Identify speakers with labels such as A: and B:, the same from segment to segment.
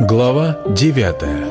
A: Глава девятая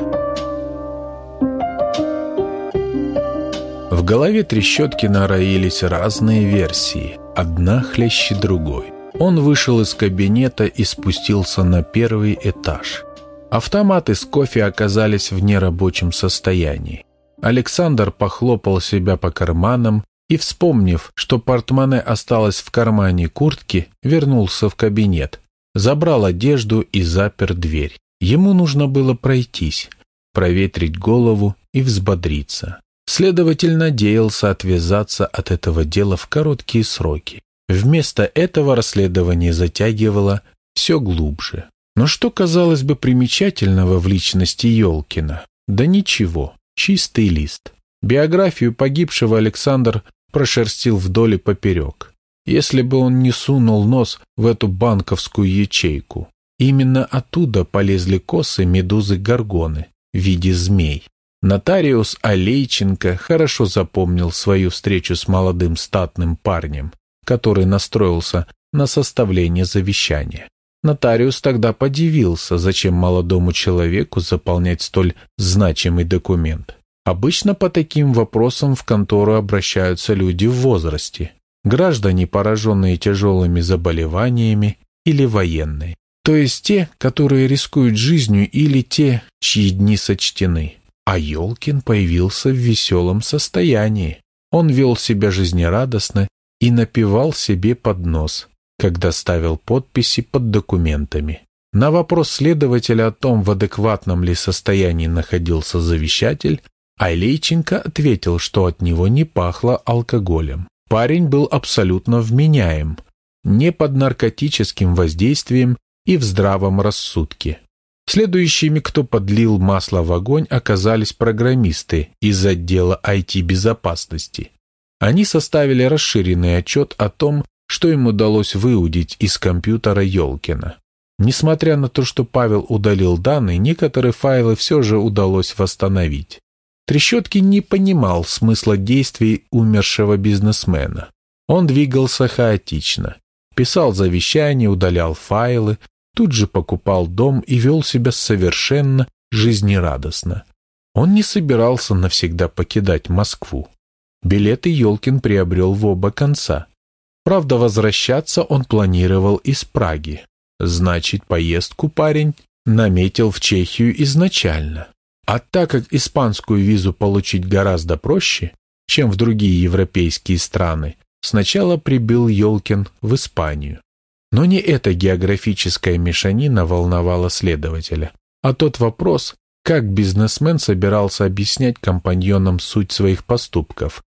A: В голове Трещоткина роились разные версии, одна хлеще другой. Он вышел из кабинета и спустился на первый этаж. Автоматы с кофе оказались в нерабочем состоянии. Александр похлопал себя по карманам и, вспомнив, что портмоне осталось в кармане куртки, вернулся в кабинет, забрал одежду и запер дверь. Ему нужно было пройтись, проветрить голову и взбодриться. Следователь надеялся отвязаться от этого дела в короткие сроки. Вместо этого расследование затягивало все глубже. Но что, казалось бы, примечательного в личности Ёлкина? Да ничего, чистый лист. Биографию погибшего Александр прошерстил вдоль и поперек. Если бы он не сунул нос в эту банковскую ячейку. Именно оттуда полезли косы медузы-горгоны в виде змей. Нотариус Алейченко хорошо запомнил свою встречу с молодым статным парнем, который настроился на составление завещания. Нотариус тогда подивился, зачем молодому человеку заполнять столь значимый документ. Обычно по таким вопросам в контору обращаются люди в возрасте, граждане, пораженные тяжелыми заболеваниями или военные, то есть те, которые рискуют жизнью или те, чьи дни сочтены. А Ёлкин появился в веселом состоянии. Он вел себя жизнерадостно и напевал себе под нос, когда ставил подписи под документами. На вопрос следователя о том, в адекватном ли состоянии находился завещатель, Айлейченко ответил, что от него не пахло алкоголем. Парень был абсолютно вменяем, не под наркотическим воздействием и в здравом рассудке. Следующими, кто подлил масло в огонь, оказались программисты из отдела IT-безопасности. Они составили расширенный отчет о том, что им удалось выудить из компьютера Ёлкина. Несмотря на то, что Павел удалил данные, некоторые файлы все же удалось восстановить. Трещоткин не понимал смысла действий умершего бизнесмена. Он двигался хаотично. Писал завещания, удалял файлы, тут же покупал дом и вел себя совершенно жизнерадостно. Он не собирался навсегда покидать Москву. Билеты Ёлкин приобрел в оба конца. Правда, возвращаться он планировал из Праги. Значит, поездку парень наметил в Чехию изначально. А так как испанскую визу получить гораздо проще, чем в другие европейские страны, сначала прибыл Ёлкин в Испанию. Но не эта географическая мешанина волновала следователя, а тот вопрос, как бизнесмен собирался объяснять компаньонам суть своих поступков.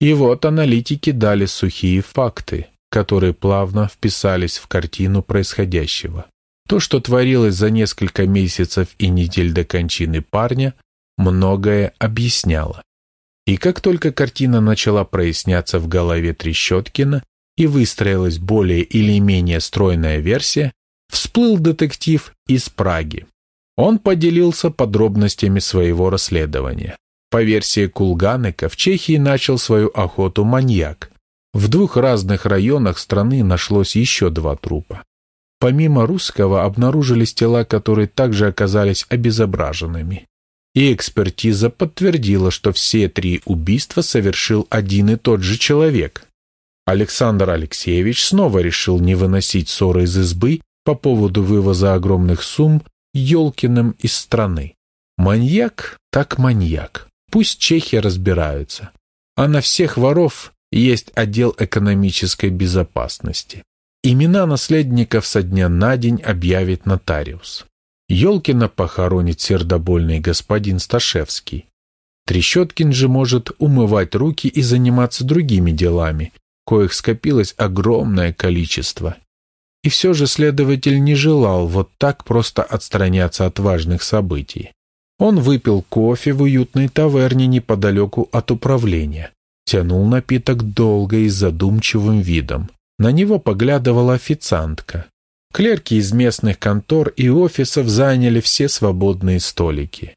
A: И вот аналитики дали сухие факты, которые плавно вписались в картину происходящего. То, что творилось за несколько месяцев и недель до кончины парня, многое объясняло. И как только картина начала проясняться в голове Трещоткина и выстроилась более или менее стройная версия, всплыл детектив из Праги. Он поделился подробностями своего расследования. По версии Кулганека, в Чехии начал свою охоту маньяк. В двух разных районах страны нашлось еще два трупа. Помимо русского обнаружились тела, которые также оказались обезображенными. И экспертиза подтвердила, что все три убийства совершил один и тот же человек. Александр Алексеевич снова решил не выносить ссоры из избы по поводу вывоза огромных сумм Ёлкиным из страны. Маньяк так маньяк. Пусть чехи разбираются. А на всех воров есть отдел экономической безопасности. Имена наследников со дня на день объявит нотариус. Ёлкина похоронит сердобольный господин Сташевский. Трещоткин же может умывать руки и заниматься другими делами, коих скопилось огромное количество. И все же следователь не желал вот так просто отстраняться от важных событий. Он выпил кофе в уютной таверне неподалеку от управления, тянул напиток долго и задумчивым видом. На него поглядывала официантка. Клерки из местных контор и офисов заняли все свободные столики.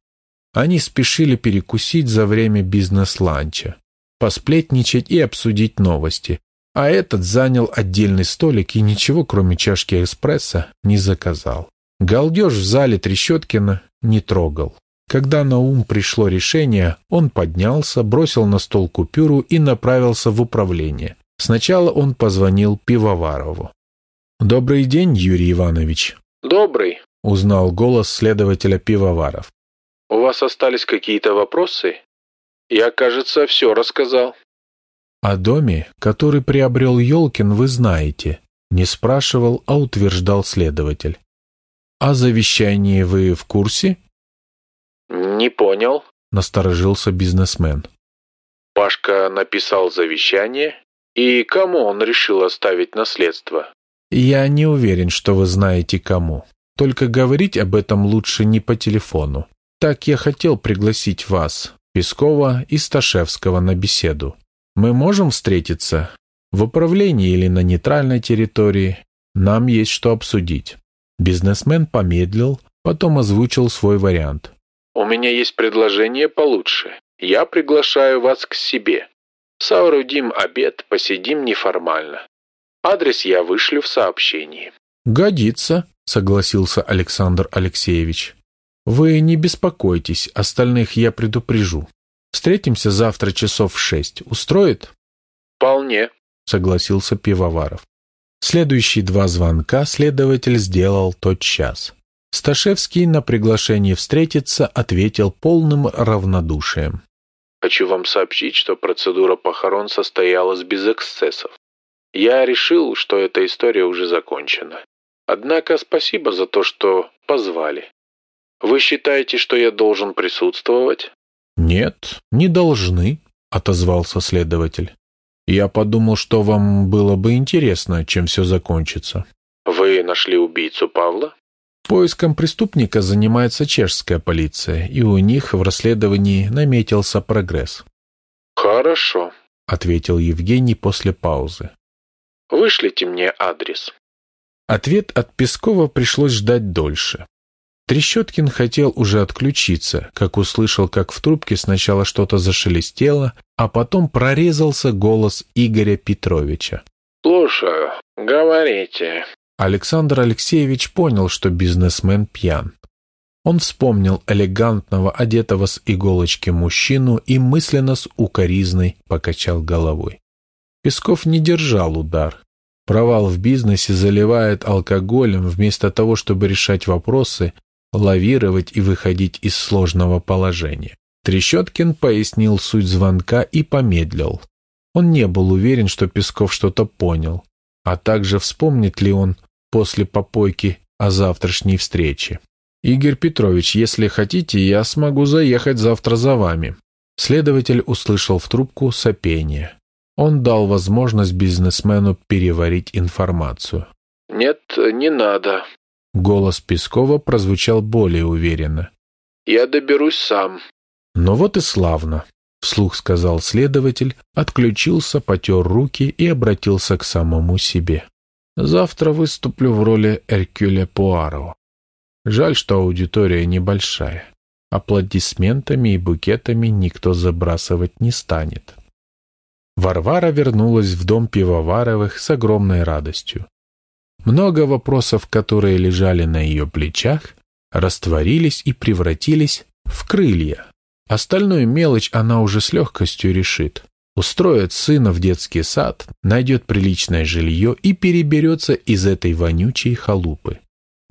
A: Они спешили перекусить за время бизнес-ланча, посплетничать и обсудить новости, а этот занял отдельный столик и ничего, кроме чашки эспрессо, не заказал. Галдеж в зале Трещоткина не трогал. Когда на ум пришло решение, он поднялся, бросил на стол купюру и направился в управление. Сначала он позвонил Пивоварову. «Добрый день, Юрий Иванович».
B: «Добрый», —
A: узнал голос следователя Пивоваров.
B: «У вас остались какие-то вопросы? Я, кажется, все рассказал».
A: О доме, который приобрел Ёлкин, вы знаете. Не спрашивал, а утверждал следователь. О завещании вы в курсе?
B: Не понял.
A: Насторожился бизнесмен.
B: Пашка написал завещание, и кому он решил оставить наследство?
A: Я не уверен, что вы знаете кому. Только говорить об этом лучше не по телефону. Так я хотел пригласить вас, Пескова и Сташевского, на беседу. Мы можем встретиться в управлении или на нейтральной территории. Нам есть что обсудить. Бизнесмен помедлил, потом озвучил свой вариант.
B: У меня есть предложение получше. Я приглашаю вас к себе. Соорудим обед, посидим неформально. Адрес я вышлю в сообщении.
A: Годится, согласился Александр Алексеевич. Вы не беспокойтесь, остальных я предупрежу. Встретимся завтра часов в шесть. Устроит?
B: Вполне,
A: согласился Пивоваров. Следующие два звонка следователь сделал тот час. Сташевский на приглашение встретиться ответил полным равнодушием.
B: «Хочу вам сообщить, что процедура похорон состоялась без эксцессов. Я решил, что эта история уже закончена. Однако спасибо за то, что позвали. Вы считаете, что я должен присутствовать?»
A: «Нет, не должны», — отозвался следователь. «Я подумал, что вам было бы интересно, чем все закончится».
B: «Вы нашли убийцу Павла?»
A: Поиском преступника занимается чешская полиция, и у них в расследовании наметился прогресс.
B: «Хорошо», —
A: ответил Евгений после паузы.
B: «Вышлите мне адрес».
A: Ответ от Пескова пришлось ждать дольше. Трещоткин хотел уже отключиться, как услышал, как в трубке сначала что-то зашелестело, а потом прорезался голос Игоря Петровича.
B: «Слушаю, говорите».
A: Александр Алексеевич понял, что бизнесмен пьян. Он вспомнил элегантного, одетого с иголочки мужчину и мысленно с укоризной покачал головой. Песков не держал удар. Провал в бизнесе заливает алкоголем вместо того, чтобы решать вопросы, лавировать и выходить из сложного положения. Трещоткин пояснил суть звонка и помедлил. Он не был уверен, что Песков что-то понял, а также вспомнит ли он после попойки о завтрашней встрече. «Игорь Петрович, если хотите, я смогу заехать завтра за вами». Следователь услышал в трубку сопение. Он дал возможность бизнесмену переварить информацию.
B: «Нет, не надо»,
A: Голос Пескова прозвучал более уверенно.
B: «Я доберусь сам».
A: «Ну вот и славно», — вслух сказал следователь, отключился, потер руки и обратился к самому себе. «Завтра выступлю в роли Эркюля Пуаро. Жаль, что аудитория небольшая. Аплодисментами и букетами никто забрасывать не станет». Варвара вернулась в дом пивоваровых с огромной радостью. Много вопросов, которые лежали на ее плечах, растворились и превратились в крылья. Остальную мелочь она уже с легкостью решит. Устроит сына в детский сад, найдет приличное жилье и переберется из этой вонючей халупы.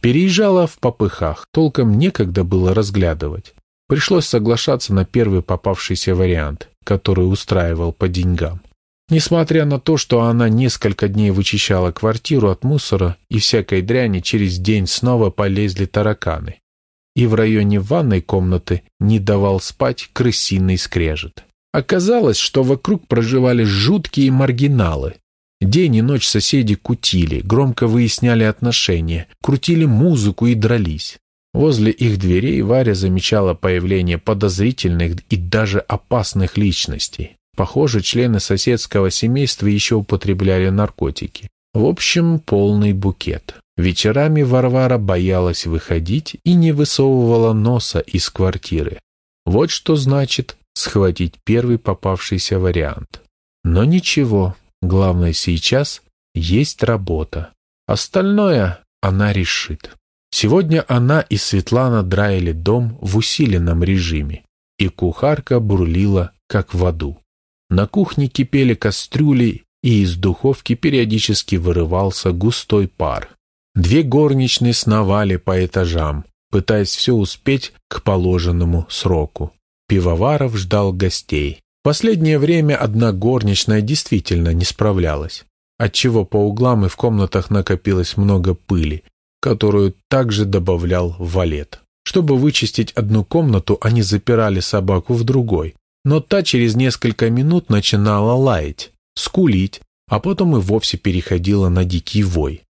A: Переезжала в попыхах, толком некогда было разглядывать. Пришлось соглашаться на первый попавшийся вариант, который устраивал по деньгам. Несмотря на то, что она несколько дней вычищала квартиру от мусора и всякой дряни, через день снова полезли тараканы. И в районе ванной комнаты не давал спать крысиный скрежет. Оказалось, что вокруг проживали жуткие маргиналы. День и ночь соседи кутили, громко выясняли отношения, крутили музыку и дрались. Возле их дверей Варя замечала появление подозрительных и даже опасных личностей. Похоже, члены соседского семейства еще употребляли наркотики. В общем, полный букет. Вечерами Варвара боялась выходить и не высовывала носа из квартиры. Вот что значит схватить первый попавшийся вариант. Но ничего, Главное сейчас есть работа. Остальное она решит. Сегодня она и Светлана драили дом в усиленном режиме, и кухарка бурлила, как в аду. На кухне кипели кастрюли, и из духовки периодически вырывался густой пар. Две горничные сновали по этажам, пытаясь все успеть к положенному сроку. Пивоваров ждал гостей. Последнее время одна горничная действительно не справлялась, отчего по углам и в комнатах накопилось много пыли, которую также добавлял валет. Чтобы вычистить одну комнату, они запирали собаку в другой, но та через несколько минут начинала лаять, скулить, а потом и вовсе переходила на дикий вой.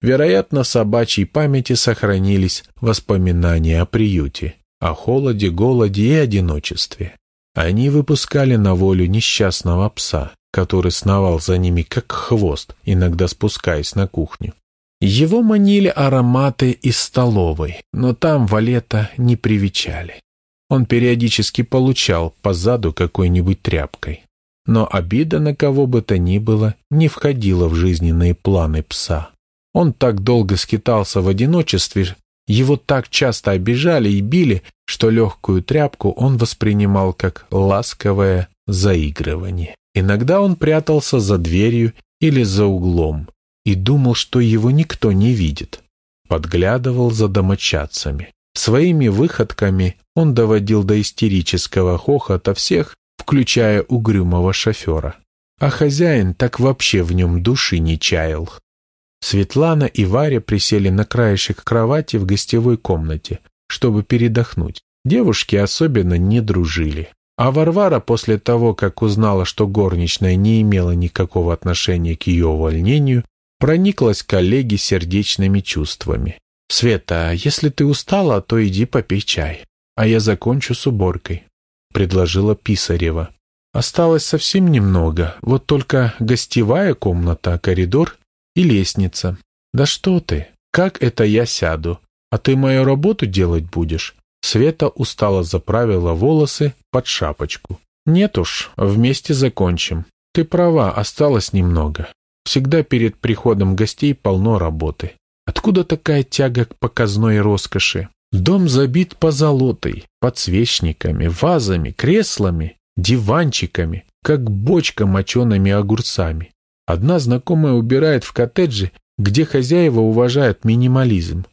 A: Вероятно, в собачьей памяти сохранились воспоминания о приюте, о холоде, голоде и одиночестве. Они выпускали на волю несчастного пса, который сновал за ними как хвост, иногда спускаясь на кухню. Его манили ароматы из столовой, но там Валета не привечали. Он периодически получал по заду какой-нибудь тряпкой. Но обида на кого бы то ни было не входила в жизненные планы пса. Он так долго скитался в одиночестве, его так часто обижали и били, что легкую тряпку он воспринимал как ласковое заигрывание. Иногда он прятался за дверью или за углом, и думал, что его никто не видит. Подглядывал за домочадцами. Своими выходками он доводил до истерического хохота всех, включая угрюмого шофера. А хозяин так вообще в нем души не чаял. Светлана и Варя присели на краешек кровати в гостевой комнате, чтобы передохнуть. Девушки особенно не дружили. А Варвара после того, как узнала, что горничная не имела никакого отношения к ее увольнению, прониклась коллеге сердечными чувствами. «Света, если ты устала, то иди попей чай, а я закончу с уборкой», — предложила Писарева. «Осталось совсем немного, вот только гостевая комната, коридор и лестница. Да что ты, как это я сяду? А ты мою работу делать будешь?» Света устало заправила волосы под шапочку. «Нет уж, вместе закончим. Ты права, осталось немного. Всегда перед приходом гостей полно работы. Откуда такая тяга к показной роскоши? Дом забит позолотой, подсвечниками, вазами, креслами, диванчиками, как бочка мочеными огурцами. Одна знакомая убирает в коттедже, где хозяева уважают минимализм.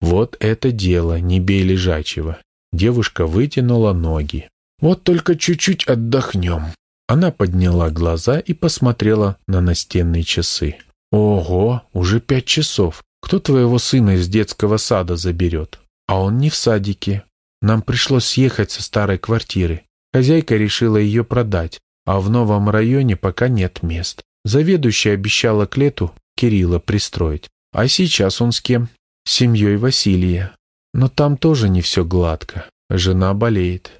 A: Вот это дело, не бей лежачего. Девушка вытянула ноги. Вот только чуть-чуть отдохнем. Она подняла глаза и посмотрела на настенные часы. «Ого, уже пять часов. Кто твоего сына из детского сада заберет?» «А он не в садике. Нам пришлось съехать со старой квартиры. Хозяйка решила ее продать, а в новом районе пока нет мест. Заведующая обещала к лету Кирилла пристроить. А сейчас он с кем? С семьей Василия. Но там тоже не все гладко. Жена болеет.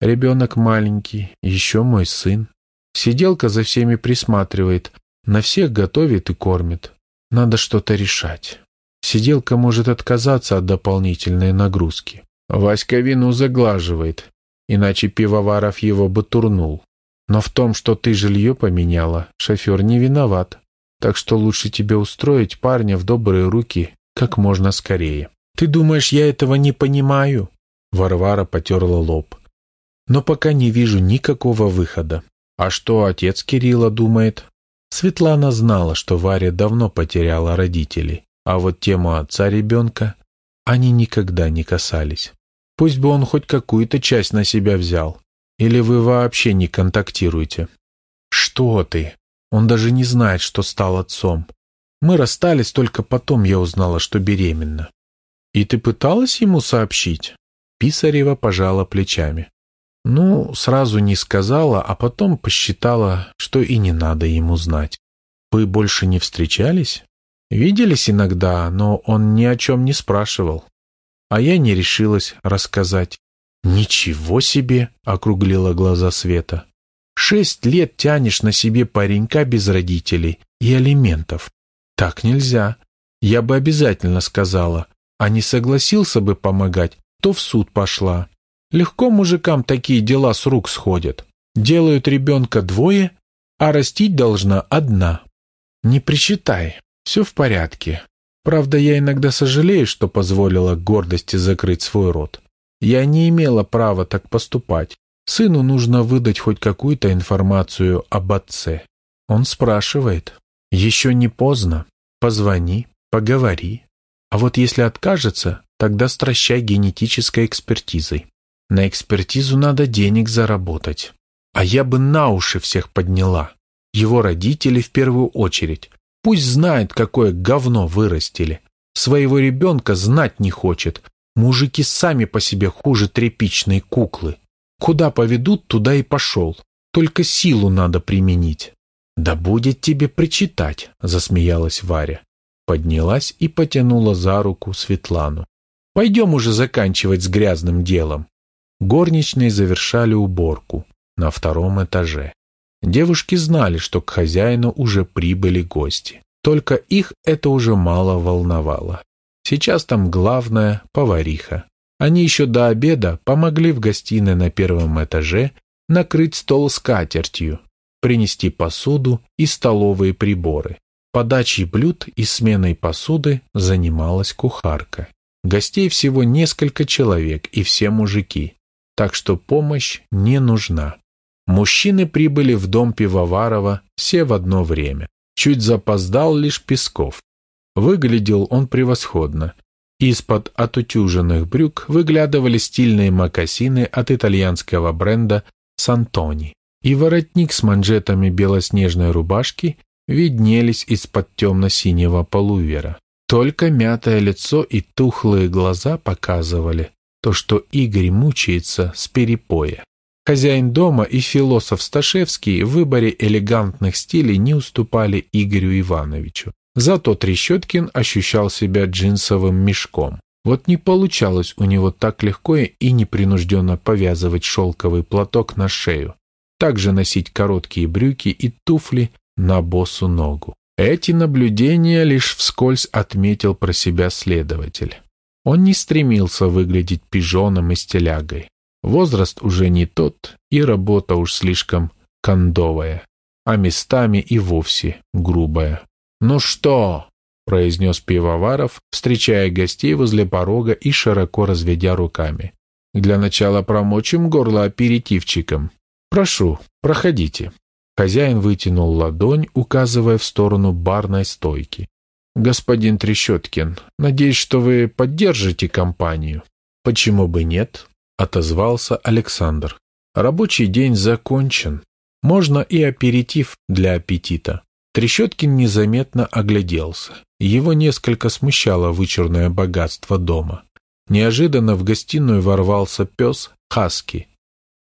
A: Ребенок маленький, еще мой сын. Сиделка за всеми присматривает, на всех готовит и кормит. Надо что-то решать. Сиделка может отказаться от дополнительной нагрузки. Васька вину заглаживает, иначе пивоваров его бы турнул. Но в том, что ты жилье поменяла, шофер не виноват. Так что лучше тебе устроить парня в добрые руки как можно скорее. Ты думаешь, я этого не понимаю? Варвара потерла лоб но пока не вижу никакого выхода. А что отец Кирилла думает? Светлана знала, что Варя давно потеряла родителей, а вот тему отца ребенка они никогда не касались. Пусть бы он хоть какую-то часть на себя взял. Или вы вообще не контактируете? Что ты? Он даже не знает, что стал отцом. Мы расстались, только потом я узнала, что беременна. И ты пыталась ему сообщить? Писарева пожала плечами. Ну, сразу не сказала, а потом посчитала, что и не надо ему знать. Вы больше не встречались? Виделись иногда, но он ни о чем не спрашивал. А я не решилась рассказать. «Ничего себе!» — округлила глаза Света. «Шесть лет тянешь на себе паренька без родителей и алиментов. Так нельзя. Я бы обязательно сказала, а не согласился бы помогать, то в суд пошла. Легко мужикам такие дела с рук сходят. Делают ребенка двое, а растить должна одна. Не причитай, все в порядке. Правда, я иногда сожалею, что позволила гордости закрыть свой рот. Я не имела права так поступать. Сыну нужно выдать хоть какую-то информацию об отце. Он спрашивает. Еще не поздно. Позвони, поговори. А вот если откажется, тогда стращай генетической экспертизой. На экспертизу надо денег заработать. А я бы на уши всех подняла. Его родители в первую очередь. Пусть знает, какое говно вырастили. Своего ребенка знать не хочет. Мужики сами по себе хуже тряпичной куклы. Куда поведут, туда и пошел. Только силу надо применить. «Да будет тебе причитать», — засмеялась Варя. Поднялась и потянула за руку Светлану. «Пойдем уже заканчивать с грязным делом». Горничные завершали уборку на втором этаже. Девушки знали, что к хозяину уже прибыли гости. Только их это уже мало волновало. Сейчас там главная повариха. Они еще до обеда помогли в гостиной на первом этаже накрыть стол скатертью, принести посуду и столовые приборы. Подачей блюд и сменой посуды занималась кухарка. Гостей всего несколько человек и все мужики, так что помощь не нужна. Мужчины прибыли в дом Пивоварова все в одно время. Чуть запоздал лишь Песков. Выглядел он превосходно. Из-под отутюженных брюк выглядывали стильные мокасины от итальянского бренда «Сантони». И воротник с манжетами белоснежной рубашки виднелись из-под темно-синего полувера. Только мятое лицо и тухлые глаза показывали то, что Игорь мучается с перепоя. Хозяин дома и философ Сташевский в выборе элегантных стилей не уступали Игорю Ивановичу. Зато Трещоткин ощущал себя джинсовым мешком. Вот не получалось у него так легко и непринужденно повязывать шелковый платок на шею, также носить короткие брюки и туфли на босу ногу. Эти наблюдения лишь вскользь отметил про себя следователь. Он не стремился выглядеть пижоном и стелягой. Возраст уже не тот, и работа уж слишком кондовая, а местами и вовсе грубая. «Ну что?» — произнес Пивоваров, встречая гостей возле порога и широко разведя руками. «Для начала промочим горло аперитивчиком. Прошу, проходите». Хозяин вытянул ладонь, указывая в сторону барной стойки. «Господин Трещоткин, надеюсь, что вы поддержите компанию?» «Почему бы нет?» отозвался Александр. Рабочий день закончен. Можно и аперитив для аппетита. Трещоткин незаметно огляделся. Его несколько смущало вычурное богатство дома. Неожиданно в гостиную ворвался пес Хаски.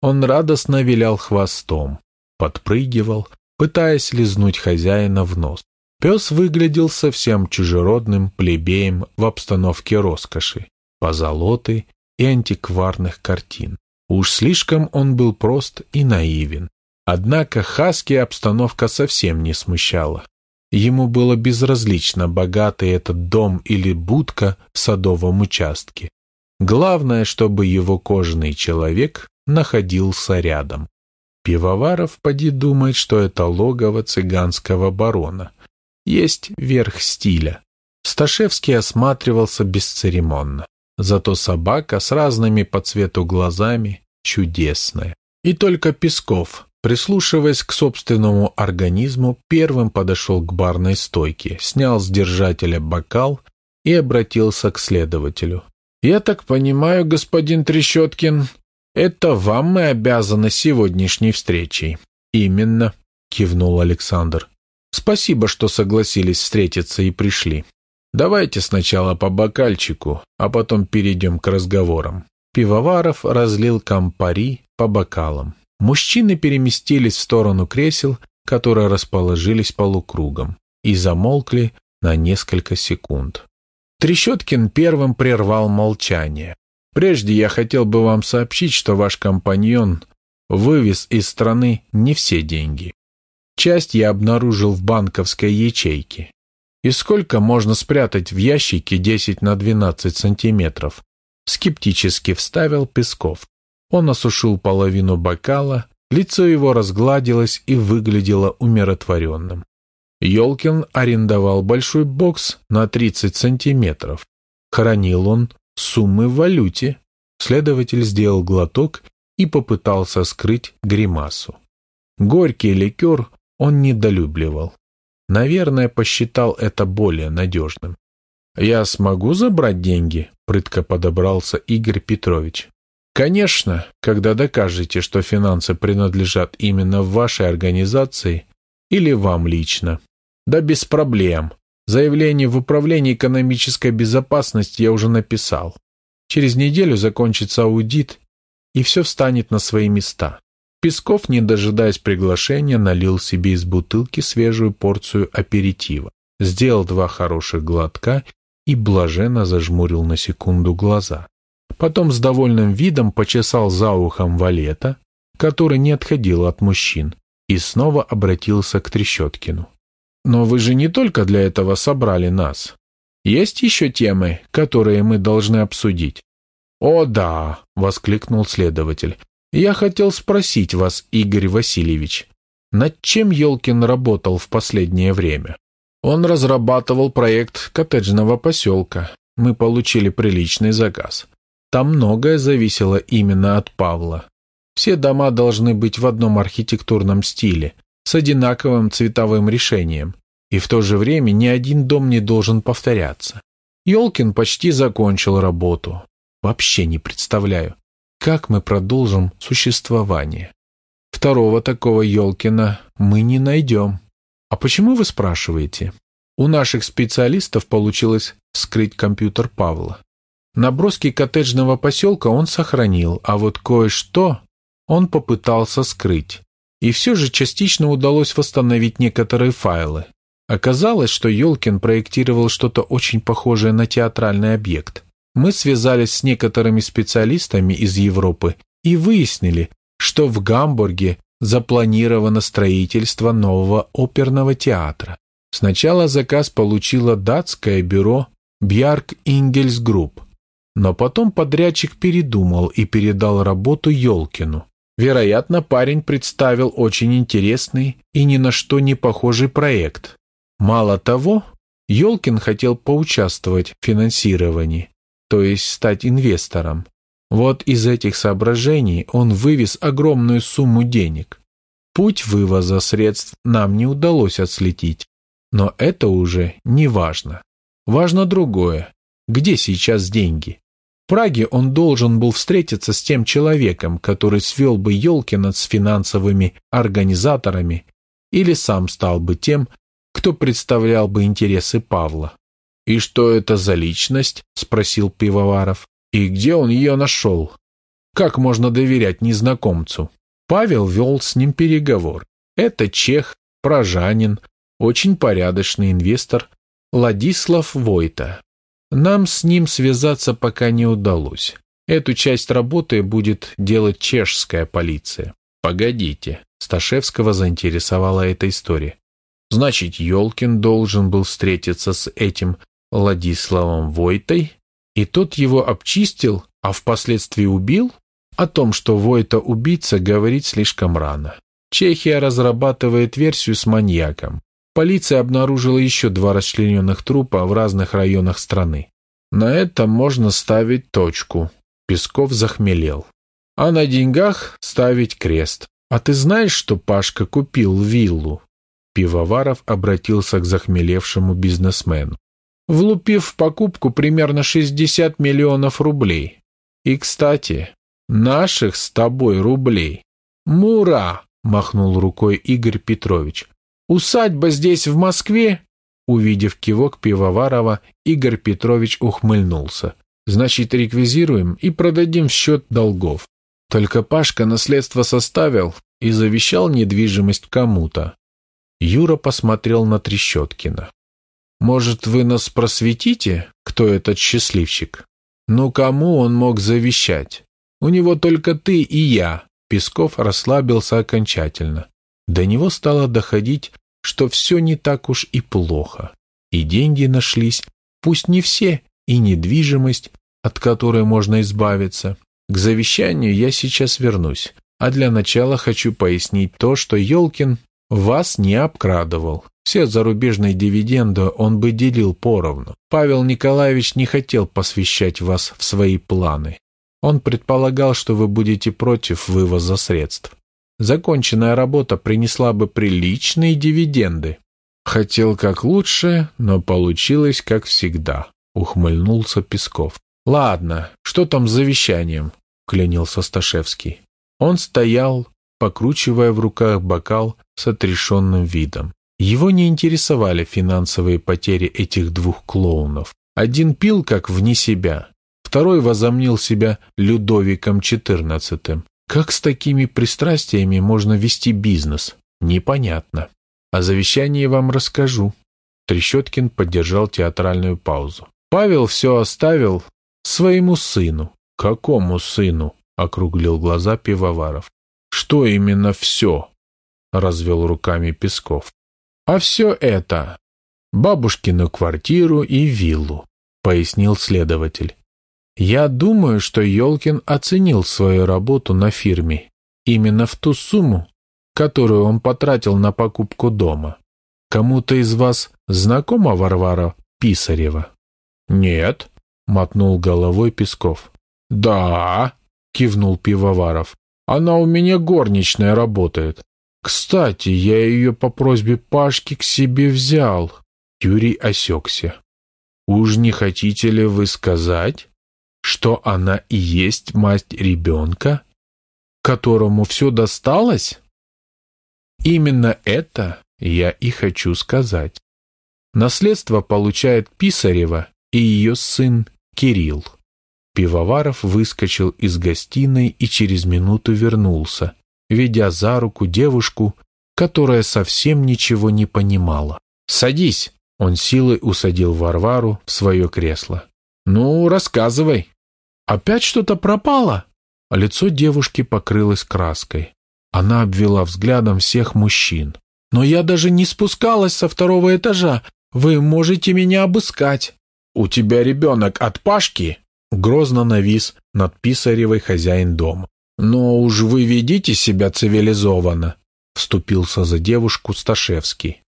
A: Он радостно вилял хвостом, подпрыгивал, пытаясь лизнуть хозяина в нос. Пес выглядел совсем чужеродным плебеем в обстановке роскоши, позолоты и антикварных картин. Уж слишком он был прост и наивен. Однако Хаски обстановка совсем не смущала. Ему было безразлично, богатый этот дом или будка в садовом участке. Главное, чтобы его кожаный человек находился рядом. Пивоваров поди думает, что это логово цыганского барона. Есть верх стиля. Сташевский осматривался бесцеремонно. Зато собака с разными по цвету глазами чудесная. И только Песков, прислушиваясь к собственному организму, первым подошел к барной стойке, снял с держателя бокал и обратился к следователю. «Я так понимаю, господин Трещоткин, это вам мы обязаны сегодняшней встречей». «Именно», — кивнул Александр. «Спасибо, что согласились встретиться и пришли. Давайте сначала по бокальчику, а потом перейдем к разговорам. Пивоваров разлил кампари по бокалам. Мужчины переместились в сторону кресел, которые расположились полукругом, и замолкли на несколько секунд. Трещоткин первым прервал молчание. «Прежде я хотел бы вам сообщить, что ваш компаньон вывез из страны не все деньги. Часть я обнаружил в банковской ячейке. И сколько можно спрятать в ящике 10 на 12 сантиметров? Скептически вставил Песков. Он осушил половину бокала, Лицо его разгладилось и выглядело умиротворенным. Ёлкин арендовал большой бокс на 30 сантиметров. Хранил он суммы в валюте. Следователь сделал глоток и попытался скрыть гримасу. Горький ликер он недолюбливал. Наверное, посчитал это более надежным. «Я смогу забрать деньги?» — прытко подобрался Игорь Петрович. «Конечно, когда докажете, что финансы принадлежат именно вашей организации или вам лично. Да без проблем. Заявление в Управление экономической безопасности я уже написал. Через неделю закончится аудит, и все встанет на свои места. Песков, не дожидаясь приглашения, налил себе из бутылки свежую порцию аперитива, сделал два хороших глотка и блаженно зажмурил на секунду глаза. Потом с довольным видом почесал за ухом валета, который не отходил от мужчин, и снова обратился к Трещоткину. «Но вы же не только для этого собрали нас. Есть еще темы, которые мы должны обсудить?» «О, да!» — воскликнул следователь. «Я хотел спросить вас, Игорь Васильевич, над чем Елкин работал в последнее время?» Он разрабатывал проект коттеджного поселка. Мы получили приличный заказ. Там многое зависело именно от Павла. Все дома должны быть в одном архитектурном стиле, с одинаковым цветовым решением, и в то же время ни один дом не должен повторяться. Ёлкин почти закончил работу. Вообще не представляю, как мы продолжим существование. Второго такого Ёлкина мы не найдем. А почему вы спрашиваете? У наших специалистов получилось вскрыть компьютер Павла. Наброски коттеджного поселка он сохранил, а вот кое-что он попытался скрыть. И все же частично удалось восстановить некоторые файлы. Оказалось, что Ёлкин проектировал что-то очень похожее на театральный объект. Мы связались с некоторыми специалистами из Европы и выяснили, что в Гамбурге запланировано строительство нового оперного театра. Сначала заказ получило датское бюро Bjarke Ingels Group, но потом подрядчик передумал и передал работу Ёлкину. Вероятно, парень представил очень интересный и ни на что не похожий проект. Мало того, Ёлкин хотел поучаствовать в финансировании, то есть стать инвестором. Вот из этих соображений он вывез огромную сумму денег. Путь вывоза средств нам не удалось отследить, но это уже не важно. Важно другое. Где сейчас деньги? Праге он должен был встретиться с тем человеком, который свел бы Ёлкина с финансовыми организаторами или сам стал бы тем, кто представлял бы интересы Павла. «И что это за личность?» – спросил Пивоваров. И где он ее нашел? Как можно доверять незнакомцу? Павел вел с ним переговор. Это чех, прожанин, очень порядочный инвестор Ладислав Войта. Нам с ним связаться пока не удалось. Эту часть работы будет делать чешская полиция. Погодите, Сташевского заинтересовала эта история. Значит, Ёлкин должен был встретиться с этим Ладиславом Войтой и тот его обчистил, а впоследствии убил? О том, что Войта убийца, говорить слишком рано. Чехия разрабатывает версию с маньяком. Полиция обнаружила еще два расчлененных трупа в разных районах страны. На этом можно ставить точку. Песков захмелел. А на деньгах ставить крест. А ты знаешь, что Пашка купил виллу? Пивоваров обратился к захмелевшему бизнесмену влупив в покупку примерно 60 миллионов рублей. И, кстати, наших с тобой рублей. «Мура!» — махнул рукой Игорь Петрович. «Усадьба здесь, в Москве?» Увидев кивок Пивоварова, Игорь Петрович ухмыльнулся. «Значит, реквизируем и продадим в счет долгов. Только Пашка наследство составил и завещал недвижимость кому-то». Юра посмотрел на Трещоткина. Может, вы нас просветите, кто этот счастливчик? Ну, кому он мог завещать? У него только ты и я. Песков расслабился окончательно. До него стало доходить, что все не так уж и плохо. И деньги нашлись, пусть не все, и недвижимость, от которой можно избавиться. К завещанию я сейчас вернусь. А для начала хочу пояснить то, что Ёлкин вас не обкрадывал. Все зарубежные дивиденды он бы делил поровну. Павел Николаевич не хотел посвящать вас в свои планы. Он предполагал, что вы будете против вывоза средств. Законченная работа принесла бы приличные дивиденды. Хотел как лучше, но получилось как всегда, ухмыльнулся Песков. Ладно, что там с завещанием? клянился Сташевский. Он стоял, покручивая в руках бокал с отрешенным видом. Его не интересовали финансовые потери этих двух клоунов. Один пил как вне себя, второй возомнил себя Людовиком XIV. Как с такими пристрастиями можно вести бизнес? Непонятно. О завещании вам расскажу. Трещоткин поддержал театральную паузу. Павел все оставил своему сыну. Какому сыну? Округлил глаза пивоваров. Что именно все? Развел руками Песков. А все это. Бабушкину квартиру и виллу, пояснил следователь. Я думаю, что Ёлкин оценил свою работу на фирме именно в ту сумму, которую он потратил на покупку дома. Кому-то из вас знакома Варвара Писарева? Нет, мотнул головой Песков. Да, кивнул Пивоваров. Она у меня горничная работает. Кстати, я ее по просьбе Пашки к себе взял. Юрий осекся. Уж не хотите ли вы сказать, что она и есть мать ребенка, которому все досталось? Именно это я и хочу сказать. Наследство получает Писарева и ее сын Кирилл. Пивоваров выскочил из гостиной и через минуту вернулся, ведя за руку девушку, которая совсем ничего не понимала. «Садись!» — он силой усадил Варвару в свое кресло. «Ну, рассказывай!» «Опять что-то пропало?» Лицо девушки покрылось краской. Она обвела взглядом всех мужчин. «Но я даже не спускалась со второго этажа. Вы можете меня обыскать». «У тебя ребенок от Пашки?» Грозно навис над Писаревой хозяин дома. «Но уж вы ведите себя цивилизованно», — вступился за девушку Сташевский.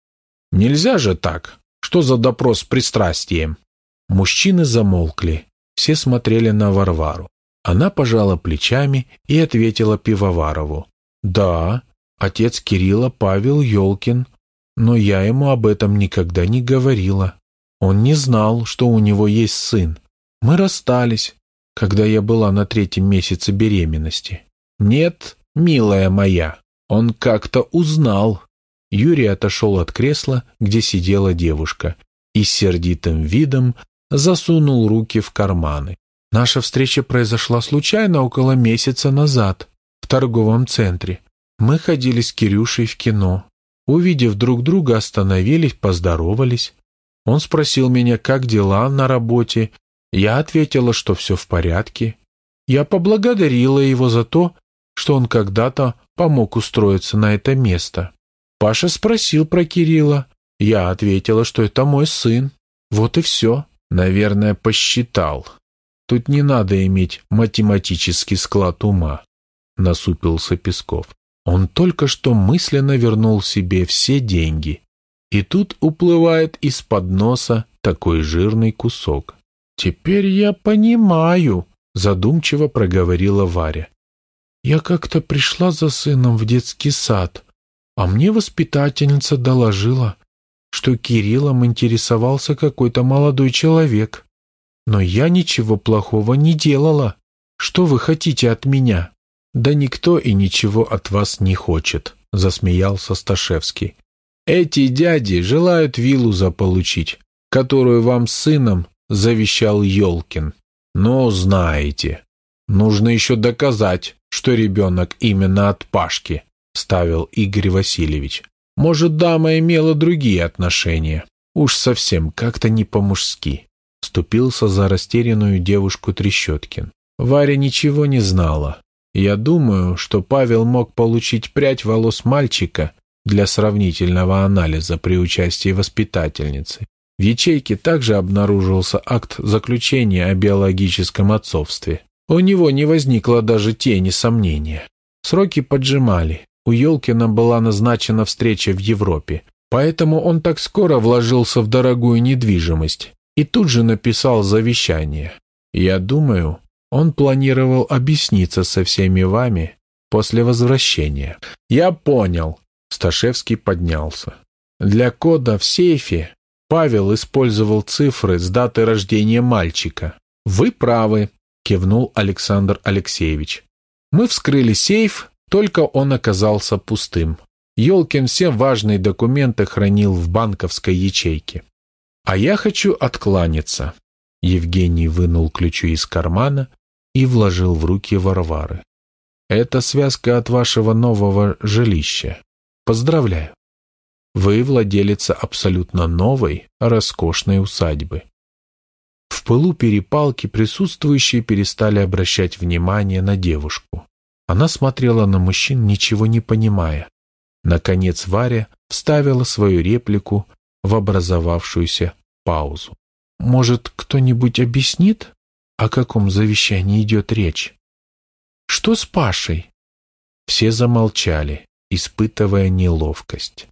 A: «Нельзя же так. Что за допрос с пристрастием?» Мужчины замолкли. Все смотрели на Варвару. Она пожала плечами и ответила Пивоварову. «Да, отец Кирилла Павел Ёлкин, но я ему об этом никогда не говорила. Он не знал, что у него есть сын. Мы расстались, когда я была на третьем месяце беременности. Нет, милая моя, он как-то узнал». Юрий отошел от кресла, где сидела девушка, и сердитым видом засунул руки в карманы. Наша встреча произошла случайно около месяца назад в торговом центре. Мы ходили с Кирюшей в кино. Увидев друг друга, остановились, поздоровались. Он спросил меня, как дела на работе. Я ответила, что все в порядке. Я поблагодарила его за то, что он когда-то помог устроиться на это место. Паша спросил про Кирилла. Я ответила, что это мой сын. Вот и все. Наверное, посчитал. Тут не надо иметь математический склад ума, насупился Песков. Он только что мысленно вернул себе все деньги. И тут уплывает из-под носа такой жирный кусок. «Теперь я понимаю», — задумчиво проговорила Варя. «Я как-то пришла за сыном в детский сад, а мне воспитательница доложила, что Кириллом интересовался какой-то молодой человек. Но я ничего плохого не делала. Что вы хотите от меня? Да никто и ничего от вас не хочет, засмеялся Сташевский. Эти дяди желают виллу заполучить, которую вам с сыном завещал Ёлкин. Но знаете, нужно еще доказать, что ребенок именно от Пашки, ставил Игорь Васильевич. Может, дама имела другие отношения. Уж совсем как-то не по-мужски. Вступился за растерянную девушку Трещоткин. Варя ничего не знала. Я думаю, что Павел мог получить прядь волос мальчика для сравнительного анализа при участии воспитательницы. В ячейке также обнаружился акт заключения о биологическом отцовстве. У него не возникло даже тени сомнения. Сроки поджимали. У Ёлкина была назначена встреча в Европе, поэтому он так скоро вложился в дорогую недвижимость и тут же написал завещание. Я думаю, он планировал объясниться со всеми вами после возвращения. Я понял. Сташевский поднялся. Для кода в сейфе Павел использовал цифры с даты рождения мальчика. Вы правы, кивнул Александр Алексеевич. Мы вскрыли сейф, только он оказался пустым. Ёлкин все важные документы хранил в банковской ячейке. А я хочу откланяться. Евгений вынул ключи из кармана и вложил в руки Варвары. Это связка от вашего нового жилища. Поздравляю. Вы владелица абсолютно новой, роскошной усадьбы. В пылу перепалки присутствующие перестали обращать внимание на девушку. Она смотрела на мужчин, ничего не понимая. Наконец Варя вставила свою реплику в образовавшуюся паузу. «Может, кто-нибудь объяснит, о каком завещании идет речь? Что с Пашей?» Все замолчали, испытывая неловкость.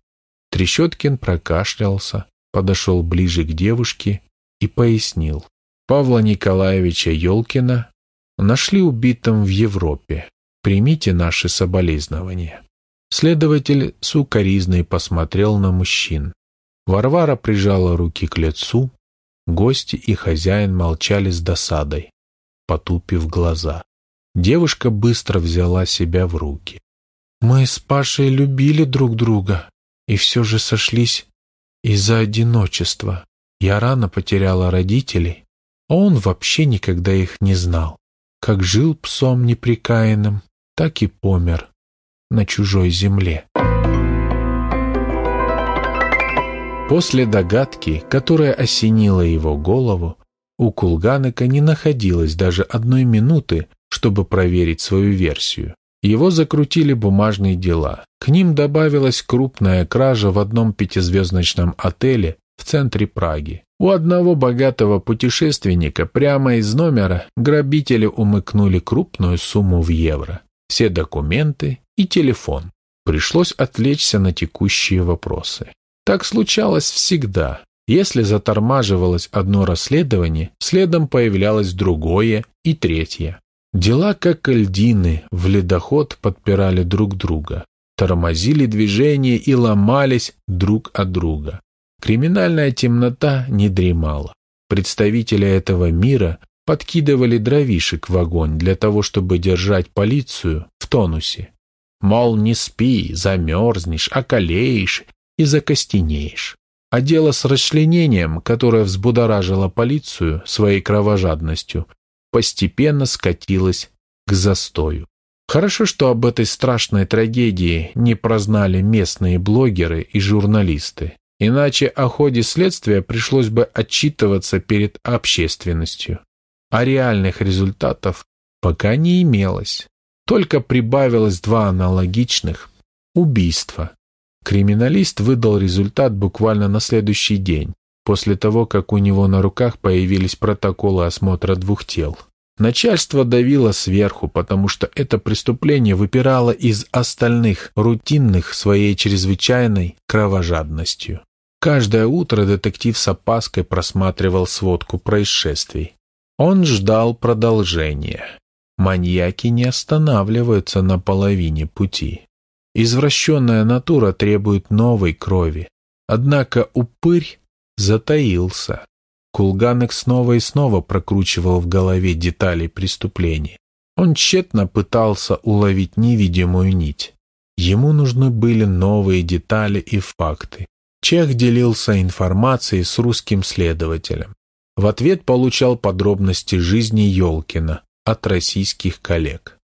A: Трещоткин прокашлялся, подошел ближе к девушке и пояснил. Павла Николаевича Ёлкина нашли убитым в Европе. Примите наши соболезнования. Следователь сукоризной посмотрел на мужчин. Варвара прижала руки к лицу. Гости и хозяин молчали с досадой, потупив глаза. Девушка быстро взяла себя в руки. «Мы с Пашей любили друг друга и все же сошлись из-за одиночества. Я рано потеряла родителей, а он вообще никогда их не знал. Как жил псом неприкаянным, так и помер на чужой земле. После догадки, которая осенила его голову, у Кулганека не находилось даже одной минуты, чтобы проверить свою версию. Его закрутили бумажные дела. К ним добавилась крупная кража в одном пятизвездочном отеле в центре Праги. У одного богатого путешественника прямо из номера грабители умыкнули крупную сумму в евро. Все документы и телефон. Пришлось отвлечься на текущие вопросы. Так случалось всегда. Если затормаживалось одно расследование, следом появлялось другое и третье. Дела, как льдины, в ледоход подпирали друг друга, тормозили движение и ломались друг от друга. Криминальная темнота не дремала. Представители этого мира подкидывали дровишек в огонь для того, чтобы держать полицию в тонусе. Мол, не спи, замерзнешь, околеешь и закостенеешь. А дело с расчленением, которое взбудоражило полицию своей кровожадностью, постепенно скатилась к застою. Хорошо, что об этой страшной трагедии не прознали местные блогеры и журналисты. Иначе о ходе следствия пришлось бы отчитываться перед общественностью. А реальных результатов пока не имелось. Только прибавилось два аналогичных убийства. Криминалист выдал результат буквально на следующий день после того, как у него на руках появились протоколы осмотра двух тел. Начальство давило сверху, потому что это преступление выпирало из остальных, рутинных, своей чрезвычайной кровожадностью. Каждое утро детектив с опаской просматривал сводку происшествий. Он ждал продолжения. Маньяки не останавливаются на половине пути. Извращенная натура требует новой крови. Однако упырь затаился. Кулганек снова и снова прокручивал в голове детали преступления. Он тщетно пытался уловить невидимую нить. Ему нужны были новые детали и факты. Чех делился информацией с русским следователем. В ответ получал подробности жизни Ёлкина от российских коллег.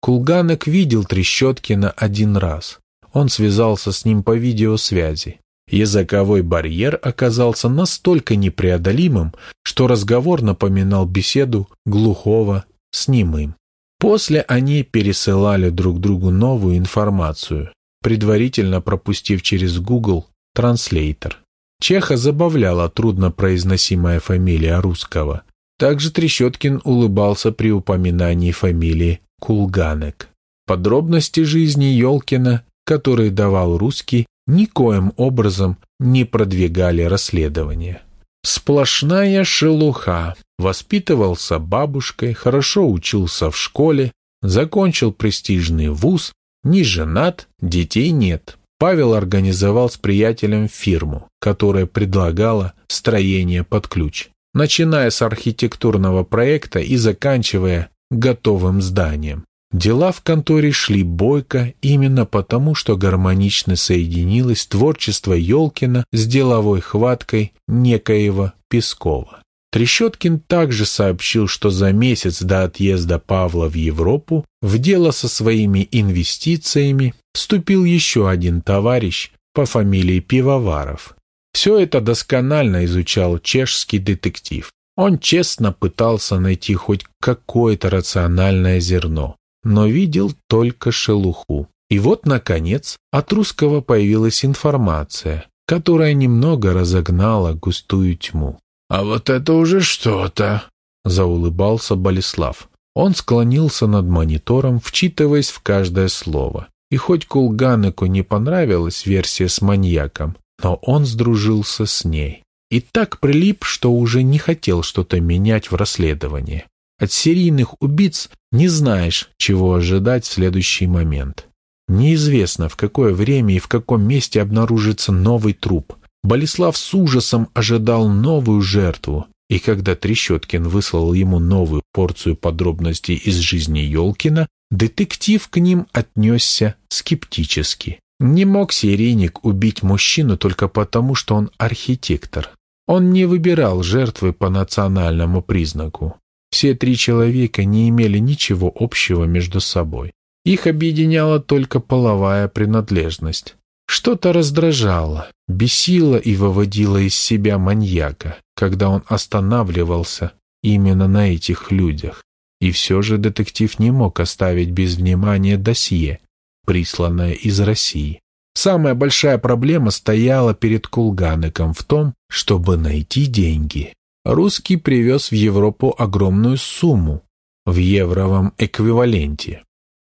A: Кулганек видел Трещоткина один раз. Он связался с ним по видеосвязи. Языковой барьер оказался настолько непреодолимым, что разговор напоминал беседу глухого с немым. После они пересылали друг другу новую информацию, предварительно пропустив через Google транслейтер. Чеха забавляла труднопроизносимая фамилия русского. Также Трещоткин улыбался при упоминании фамилии Кулганек. Подробности жизни Ёлкина, которые давал русский, никоим образом не продвигали расследование. Сплошная шелуха. Воспитывался бабушкой, хорошо учился в школе, закончил престижный вуз, не женат, детей нет. Павел организовал с приятелем фирму, которая предлагала строение под ключ, начиная с архитектурного проекта и заканчивая готовым зданием. Дела в конторе шли бойко именно потому, что гармонично соединилось творчество Ёлкина с деловой хваткой некоего Пескова. Трещоткин также сообщил, что за месяц до отъезда Павла в Европу в дело со своими инвестициями вступил еще один товарищ по фамилии Пивоваров. Все это досконально изучал чешский детектив. Он честно пытался найти хоть какое-то рациональное зерно, но видел только шелуху. И вот, наконец, от русского появилась информация, которая немного разогнала густую тьму.
B: «А вот это уже что-то!» — заулыбался Болеслав.
A: Он склонился над монитором, вчитываясь в каждое слово. И хоть Кулганеку не понравилась версия с маньяком, но он сдружился с ней. И так прилип, что уже не хотел что-то менять в расследовании. От серийных убийц не знаешь, чего ожидать в следующий момент. Неизвестно, в какое время и в каком месте обнаружится новый труп. Болеслав с ужасом ожидал новую жертву, и когда Трещоткин выслал ему новую порцию подробностей из жизни Ёлкина, детектив к ним отнесся скептически. Не мог серийник убить мужчину только потому, что он архитектор. Он не выбирал жертвы по национальному признаку. Все три человека не имели ничего общего между собой. Их объединяла только половая принадлежность. Что-то раздражало, бесило и выводило из себя маньяка, когда он останавливался именно на этих людях. И все же детектив не мог оставить без внимания досье, присланное из России. Самая большая проблема стояла перед Кулганыком в том, чтобы найти деньги. Русский привез в Европу огромную сумму в евровом эквиваленте.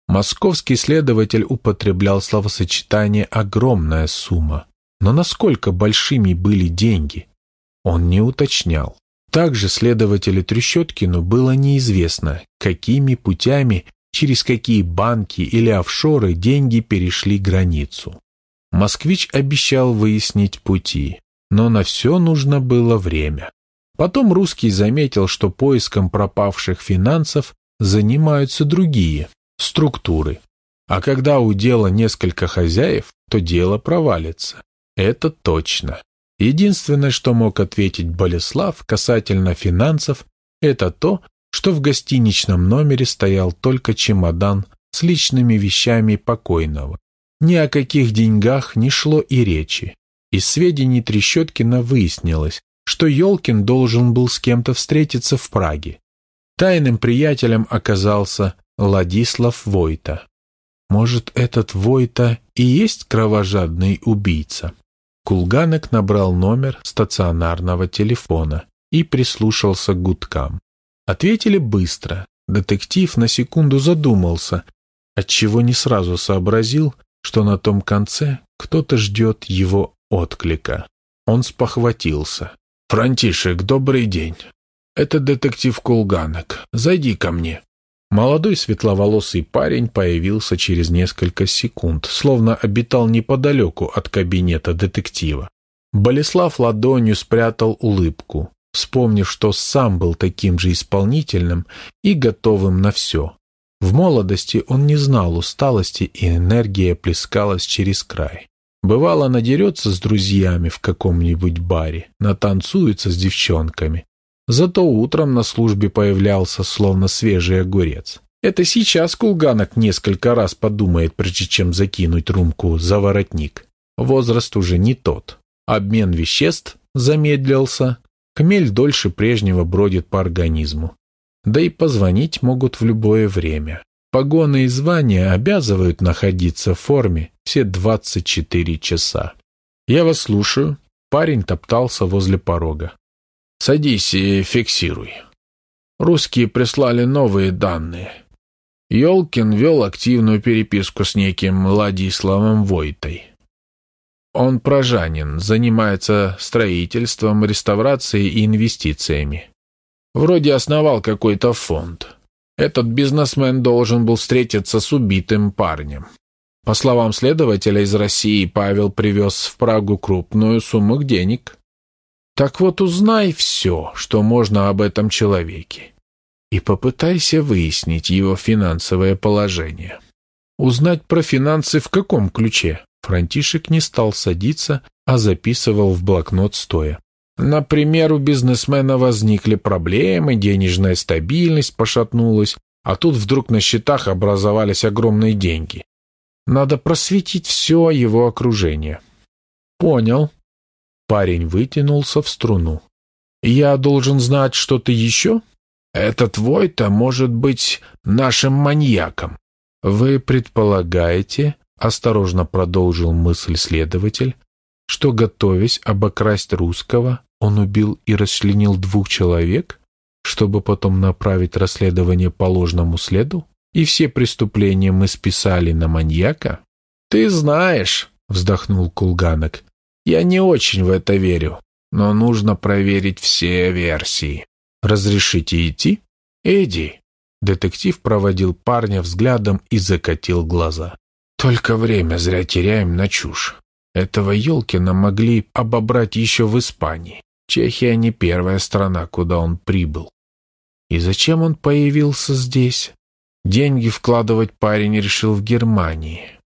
A: Московский следователь употреблял словосочетание «огромная сумма». Но насколько большими были деньги, он не уточнял. Также следователю Трещоткину было неизвестно, какими путями, через какие банки или офшоры деньги перешли границу. Москвич обещал выяснить пути, но на все нужно было время. Потом русский заметил, что поиском пропавших финансов занимаются другие, структуры. А когда у дела несколько хозяев, то дело провалится. Это точно. Единственное, что мог ответить Болеслав касательно финансов, это то, что в гостиничном номере стоял только чемодан с личными вещами покойного. Ни о каких деньгах не шло и речи. Из сведений Трещоткина выяснилось, что Ёлкин должен был с кем-то встретиться в Праге. Тайным приятелем оказался Владислав Войта. Может, этот Войта и есть кровожадный убийца? Кулганек набрал номер стационарного телефона и прислушался к гудкам. Ответили быстро. Детектив на секунду задумался, отчего не сразу сообразил, что на том конце кто-то ждет его отклика. Он спохватился. «Франтишек, добрый день. Это детектив Кулганек. Зайди ко мне». Молодой светловолосый парень появился через несколько секунд, словно обитал неподалеку от кабинета детектива. Болеслав ладонью спрятал улыбку, вспомнив, что сам был таким же исполнительным и готовым на все. В молодости он не знал усталости, и энергия плескалась через край. Бывало, надерется с друзьями в каком-нибудь баре, натанцуется с девчонками, Зато утром на службе появлялся словно свежий огурец. Это сейчас Кулганок несколько раз подумает, прежде чем закинуть румку за воротник. Возраст уже не тот. Обмен веществ замедлился. Хмель дольше прежнего бродит по организму. Да и позвонить могут в любое время. Погоны и звания обязывают находиться в форме все 24 часа. «Я вас слушаю». Парень топтался возле порога. Садись и фиксируй. Русские прислали новые данные. Ёлкин вел активную переписку с неким Владиславом Войтой. Он прожанин, занимается строительством, реставрацией и инвестициями. Вроде основал какой-то фонд. Этот бизнесмен должен был встретиться с убитым парнем. По словам следователя из России, Павел привез в Прагу крупную сумму денег. Так вот, узнай все, что можно об этом человеке, и попытайся выяснить его финансовое положение. Узнать про финансы в каком ключе? Франтишек не стал садиться, а записывал в блокнот стоя. Например, у бизнесмена возникли проблемы, денежная стабильность пошатнулась, а тут вдруг на счетах образовались огромные деньги. Надо просветить все его окружение. Понял. Парень вытянулся в струну. Я должен знать что-то еще? Этот Войта может быть нашим маньяком. Вы предполагаете, осторожно продолжил мысль следователь, что, готовясь обокрасть русского, он убил и расчленил двух человек, чтобы потом направить расследование по ложному следу? и все преступления мы списали на маньяка? Ты знаешь, вздохнул Кулганок, я не очень в это верю, но нужно проверить все версии. Разрешите идти? Иди. Детектив проводил парня взглядом и закатил глаза. Только время зря теряем на чушь. Этого Ёлкина могли обобрать еще в Испании. Чехия не первая страна, куда он прибыл. И зачем он появился здесь? Деньги вкладывать парень решил в Германии.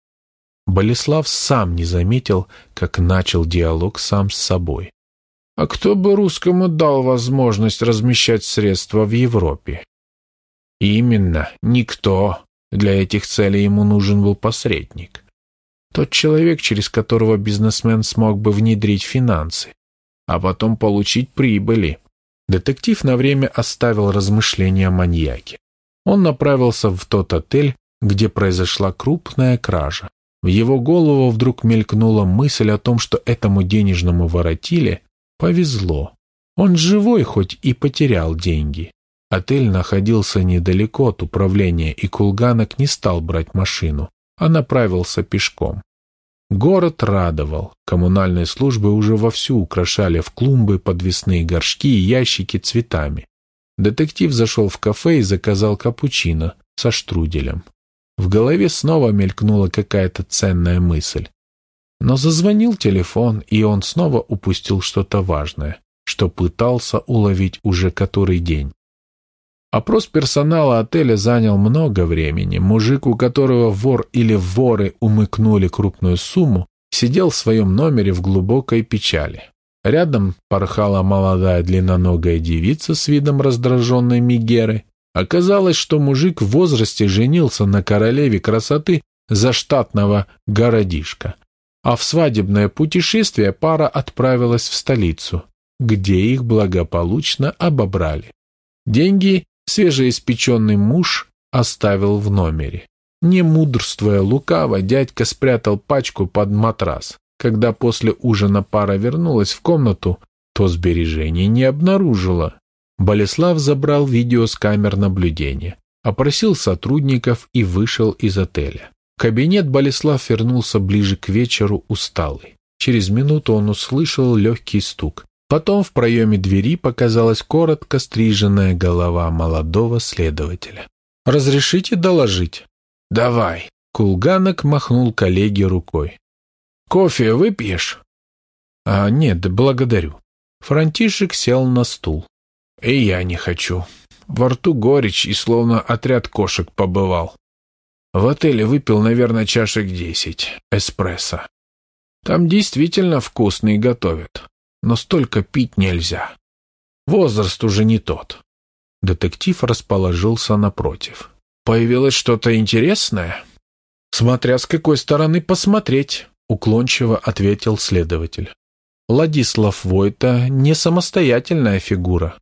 A: Болеслав сам не заметил, как начал диалог сам с собой. А кто бы русскому дал возможность размещать средства в Европе? Именно, никто. Для этих целей ему нужен был посредник. Тот человек, через которого бизнесмен смог бы внедрить финансы, а потом получить прибыли. Детектив на время оставил размышления о маньяке. Он направился в тот отель, где произошла крупная кража. В его голову вдруг мелькнула мысль о том, что этому денежному воротиле повезло. Он живой, хоть и потерял деньги. Отель находился недалеко от управления, и Кулганок не стал брать машину, а направился пешком. Город радовал. Коммунальные службы уже вовсю украшали в клумбы подвесные горшки и ящики цветами. Детектив зашел в кафе и заказал капучино со штруделем. В голове снова мелькнула какая-то ценная мысль. Но зазвонил телефон, и он снова упустил что-то важное, что пытался уловить уже который день. Опрос персонала отеля занял много времени. Мужик, у которого вор или воры умыкнули крупную сумму, сидел в своем номере в глубокой печали. Рядом порхала молодая длинноногая девица с видом раздраженной Мигеры. Оказалось, что мужик в возрасте женился на королеве красоты заштатного городишка. А в свадебное путешествие пара отправилась в столицу, где их благополучно обобрали. Деньги свежеиспеченный муж оставил в номере. Не мудрствуя лукаво, дядька спрятал пачку под матрас. Когда после ужина пара вернулась в комнату, то сбережений не обнаружила. Болеслав забрал видео с камер наблюдения, опросил сотрудников и вышел из отеля. В кабинет Болеслав вернулся ближе к вечеру усталый. Через минуту он услышал легкий стук. Потом в проеме двери показалась коротко стриженная голова молодого следователя. «Разрешите доложить?» «Давай». Кулганок махнул коллеге рукой. «Кофе выпьешь?» «А, нет, благодарю». Франтишек сел на стул. «И я не хочу. Во рту горечь и словно отряд кошек побывал. В отеле выпил, наверное, чашек десять. Эспрессо. Там действительно вкусный готовят. Но столько пить нельзя. Возраст уже не тот». Детектив расположился напротив. «Появилось что-то интересное?» «Смотря с какой стороны посмотреть» уклончиво ответил следователь. Владислав Войта не самостоятельная фигура.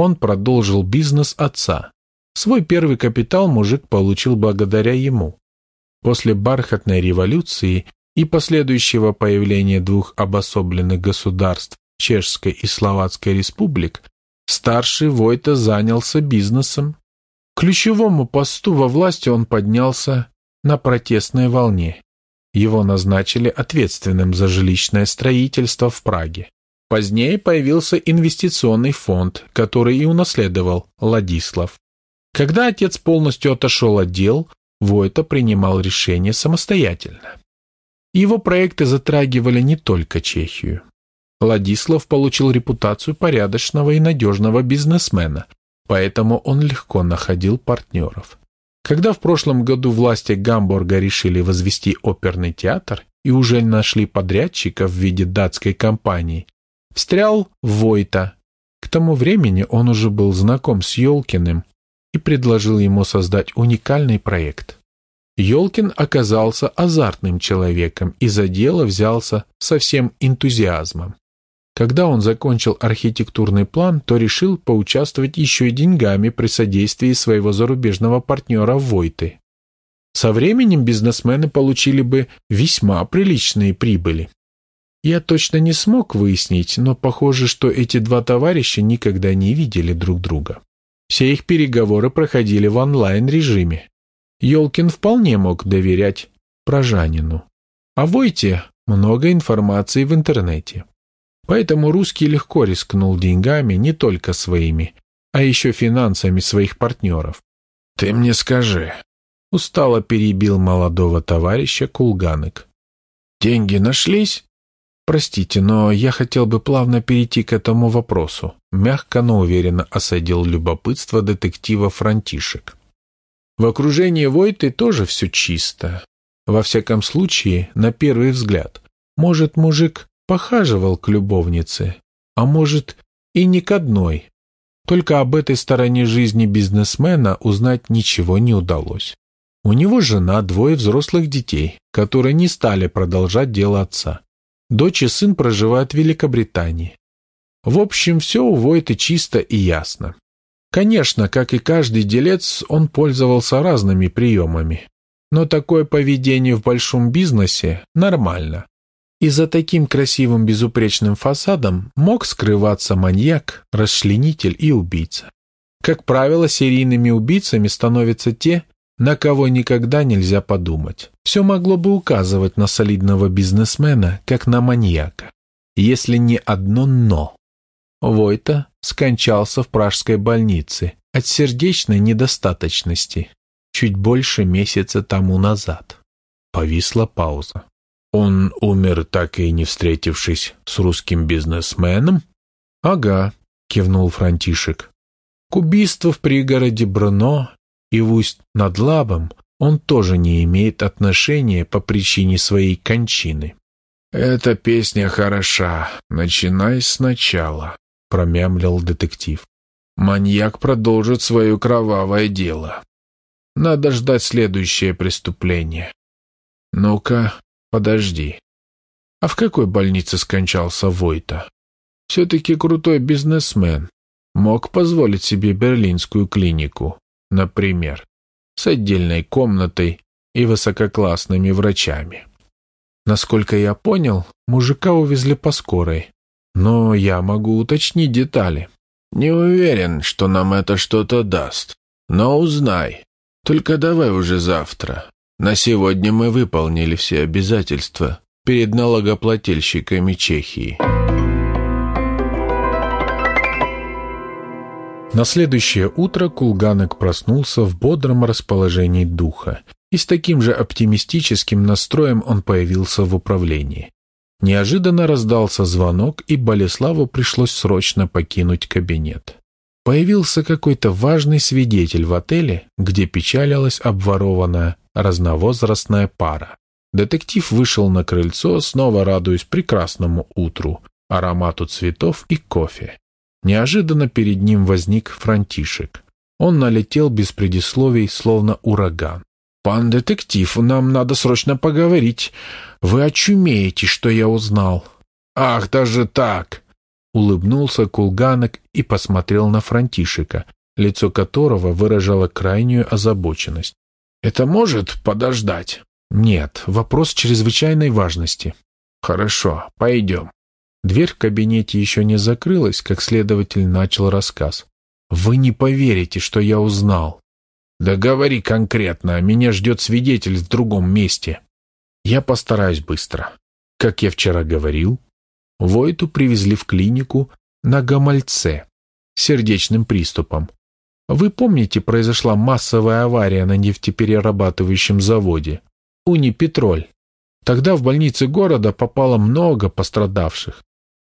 A: Он продолжил бизнес отца. Свой первый капитал мужик получил благодаря ему. После бархатной революции и последующего появления двух обособленных государств Чешской и Словацкой республик, старший Войта занялся бизнесом. ключевому посту во власти он поднялся на протестной волне. Его назначили ответственным за жилищное строительство в Праге. Позднее появился инвестиционный фонд, который и унаследовал Ладислав. Когда отец полностью отошел от дел, Войта принимал решения самостоятельно. Его проекты затрагивали не только Чехию. Ладислав получил репутацию порядочного и надежного бизнесмена, поэтому он легко находил партнеров. Когда в прошлом году власти Гамбурга решили возвести оперный театр и уже нашли подрядчика в виде датской компании, встрял Войта. К тому времени он уже был знаком с Ёлкиным и предложил ему создать уникальный проект. Ёлкин оказался азартным человеком и за дело взялся со всем энтузиазмом. Когда он закончил архитектурный план, то решил поучаствовать еще и деньгами при содействии своего зарубежного партнера Войты. Со временем бизнесмены получили бы весьма приличные прибыли. Я точно не смог выяснить, но похоже, что эти два товарища никогда не видели друг друга. Все их переговоры проходили в онлайн-режиме. Ёлкин вполне мог доверять Прожанину. А Войте много информации в интернете. Поэтому русский легко рискнул деньгами не только своими, а еще финансами своих партнеров.
B: «Ты мне скажи», — устало перебил молодого товарища Кулганок. «Деньги нашлись?»
A: «Простите, но я хотел бы плавно перейти к этому вопросу», мягко, но уверенно осадил любопытство детектива Франтишек. В окружении Войты тоже все чисто. Во всяком случае, на первый взгляд. Может, мужик похаживал к любовнице, а может и не к одной. Только об этой стороне жизни бизнесмена узнать ничего не удалось. У него жена, двое взрослых детей, которые не стали продолжать дело отца. Дочь и сын проживают в Великобритании. В общем, все у Войты чисто и ясно. Конечно, как и каждый делец, он пользовался разными приемами. Но такое поведение в большом бизнесе нормально. И за таким красивым безупречным фасадом мог скрываться маньяк, расчленитель и убийца. Как правило, серийными убийцами становятся те, на кого никогда нельзя подумать. Все могло бы указывать на солидного бизнесмена, как на маньяка. Если не одно «но». Войта скончался в пражской больнице от сердечной недостаточности чуть больше месяца тому назад. Повисла пауза. Он умер, так и не встретившись с русским бизнесменом? Ага, кивнул Франтишек. К убийству в пригороде Брно и в усть над Лабом он тоже не имеет отношения по причине своей кончины.
B: «Эта песня хороша. Начинай сначала», — промямлил детектив. «Маньяк продолжит свое кровавое дело. Надо ждать следующее преступление. Ну-ка, Подожди. А в какой больнице скончался Войта? Все-таки крутой бизнесмен. Мог позволить себе берлинскую клинику, например, с отдельной комнатой и высококлассными врачами. Насколько я понял, мужика увезли по скорой. Но я могу уточнить детали. Не уверен, что нам это что-то даст. Но узнай. Только давай уже завтра. На сегодня мы выполнили все обязательства перед налогоплательщиками Чехии.
A: На следующее утро Кулганок проснулся в бодром расположении духа, и с таким же оптимистическим настроем он появился в управлении. Неожиданно раздался звонок, и Болеславу пришлось срочно покинуть кабинет. Появился какой-то важный свидетель в отеле, где печалилась обворованная разновозрастная пара. Детектив вышел на крыльцо, снова радуясь прекрасному утру, аромату цветов и кофе. Неожиданно перед ним возник Франтишек. Он налетел без предисловий, словно ураган. «Пан детектив, нам надо срочно поговорить. Вы очумеете, что я узнал».
B: «Ах, даже так!»
A: Улыбнулся Кулганок и посмотрел на Франтишека, лицо которого выражало крайнюю озабоченность.
B: Это может подождать?
A: Нет, вопрос чрезвычайной важности.
B: Хорошо, пойдем.
A: Дверь в кабинете еще не закрылась, как следователь начал рассказ. Вы не поверите, что я узнал. Да говори конкретно, меня ждет свидетель в другом месте. Я постараюсь быстро. Как я вчера говорил, Войту привезли в клинику на Гамальце сердечным приступом. Вы помните, произошла массовая авария на нефтеперерабатывающем заводе? Унипетроль. Тогда в больницы города попало много пострадавших.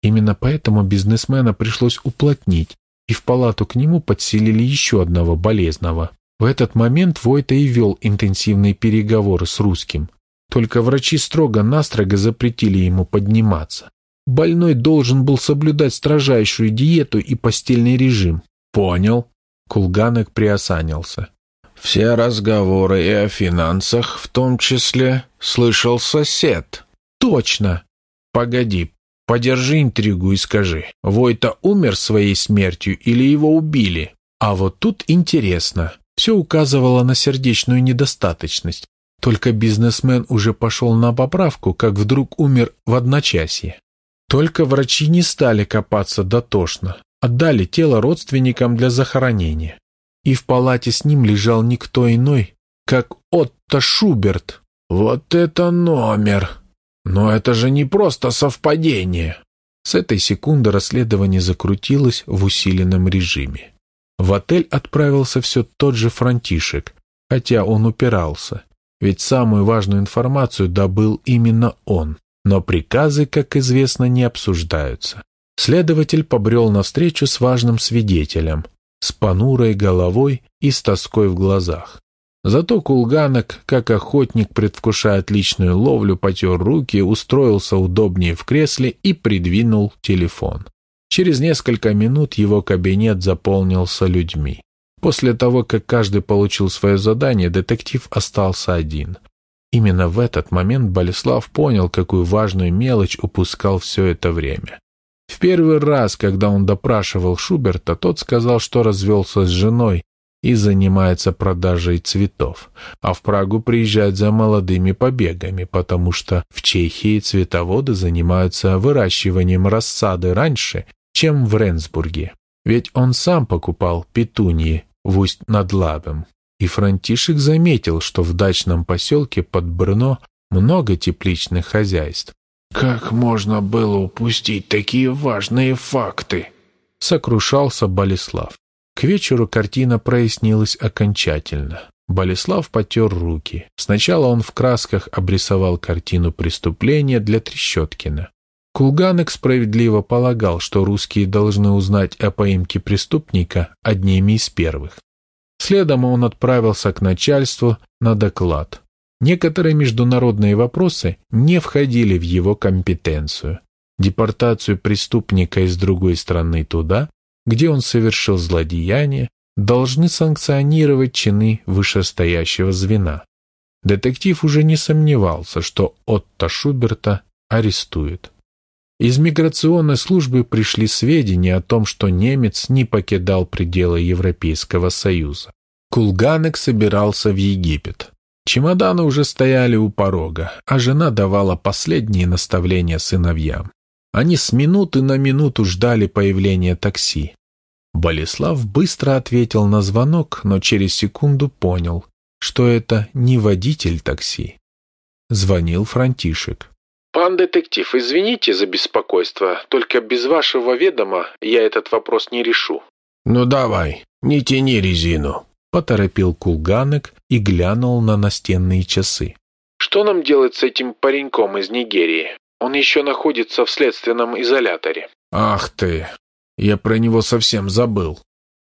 A: Именно поэтому бизнесмена пришлось уплотнить, и в палату к нему подселили еще одного болезного. В этот момент Войта и вел интенсивные переговоры с русским. Только врачи строго-настрого запретили ему подниматься. Больной должен был соблюдать строжайшую диету и постельный режим.
B: Понял.
A: Кулганок приосанился.
B: Все разговоры и о финансах, в том числе, слышал сосед.
A: Точно.
B: Погоди, подержи интригу и скажи, Войта умер своей смертью или его убили?
A: А вот тут интересно. Все указывало на сердечную недостаточность. Только бизнесмен уже пошел на поправку, как вдруг умер в одночасье. Только врачи не стали копаться дотошно, отдали тело родственникам для захоронения. И в палате с ним лежал никто иной, как Отто Шуберт.
B: Вот это номер! Но это же не просто совпадение.
A: С этой секунды расследование закрутилось в усиленном режиме. В отель отправился все тот же Франтишек, хотя он упирался, ведь самую важную информацию добыл именно он. Но приказы, как известно, не обсуждаются. Следователь побрел навстречу с важным свидетелем, с понурой головой и с тоской в глазах. Зато Кулганок, как охотник, предвкушая отличную ловлю, потер руки, устроился удобнее в кресле и придвинул телефон. Через несколько минут его кабинет заполнился людьми. После того, как каждый получил свое задание, детектив остался один. Именно в этот момент Болеслав понял, какую важную мелочь упускал все это время. В первый раз, когда он допрашивал Шуберта, тот сказал, что развелся с женой и занимается продажей цветов, а в Прагу приезжает за молодыми побегами, потому что в Чехии цветоводы занимаются выращиванием рассады раньше, чем в Ренсбурге. Ведь он сам покупал петуньи в усть над Лабем. И Франтишек заметил, что в дачном поселке под Брно много тепличных хозяйств.
B: «Как можно было упустить такие важные факты?»
A: — сокрушался Болеслав. К вечеру картина прояснилась окончательно. Болеслав потер руки. Сначала он в красках обрисовал картину преступления для Трещоткина. Кулганек справедливо полагал, что русские должны узнать о поимке преступника одними из первых. Следом он отправился к начальству на доклад. Некоторые международные вопросы не входили в его компетенцию. Депортацию преступника из другой страны туда, где он совершил злодеяние, должны санкционировать чины вышестоящего звена. Детектив уже не сомневался, что Отто Шуберта арестуют. Из миграционной службы пришли сведения о том, что немец не покидал пределы Европейского Союза. Кулганек собирался в Египет. Чемоданы уже стояли у порога, а жена давала последние наставления сыновьям. Они с минуты на минуту ждали появления такси. Болеслав быстро ответил на звонок, но через секунду понял, что это не водитель такси. Звонил Франтишек.
B: «Пан детектив, извините за беспокойство, только без вашего ведома я этот вопрос не решу».
A: «Ну давай, не тяни резину», — поторопил Кулганек и глянул на настенные часы.
B: «Что нам делать с этим пареньком из Нигерии? Он еще находится в следственном изоляторе».
A: «Ах ты! Я про него совсем забыл».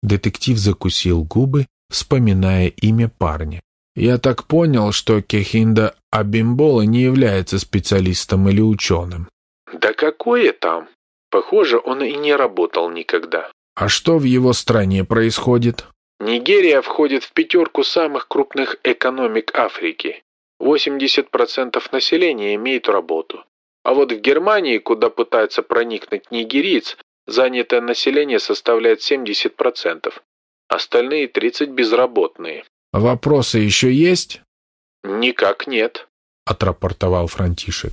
A: Детектив закусил губы, вспоминая имя парня. Я так понял, что Кехинда Абимбола не является специалистом или ученым.
B: Да какое там? Похоже, он и не работал никогда.
A: А что в его стране происходит?
B: Нигерия входит в пятерку самых крупных экономик Африки. 80% населения имеет работу. А вот в Германии, куда пытается проникнуть нигериец, занятое население составляет 70%. Остальные 30 безработные.
A: «Вопросы еще есть?»
B: «Никак нет», —
A: отрапортовал Франтишек.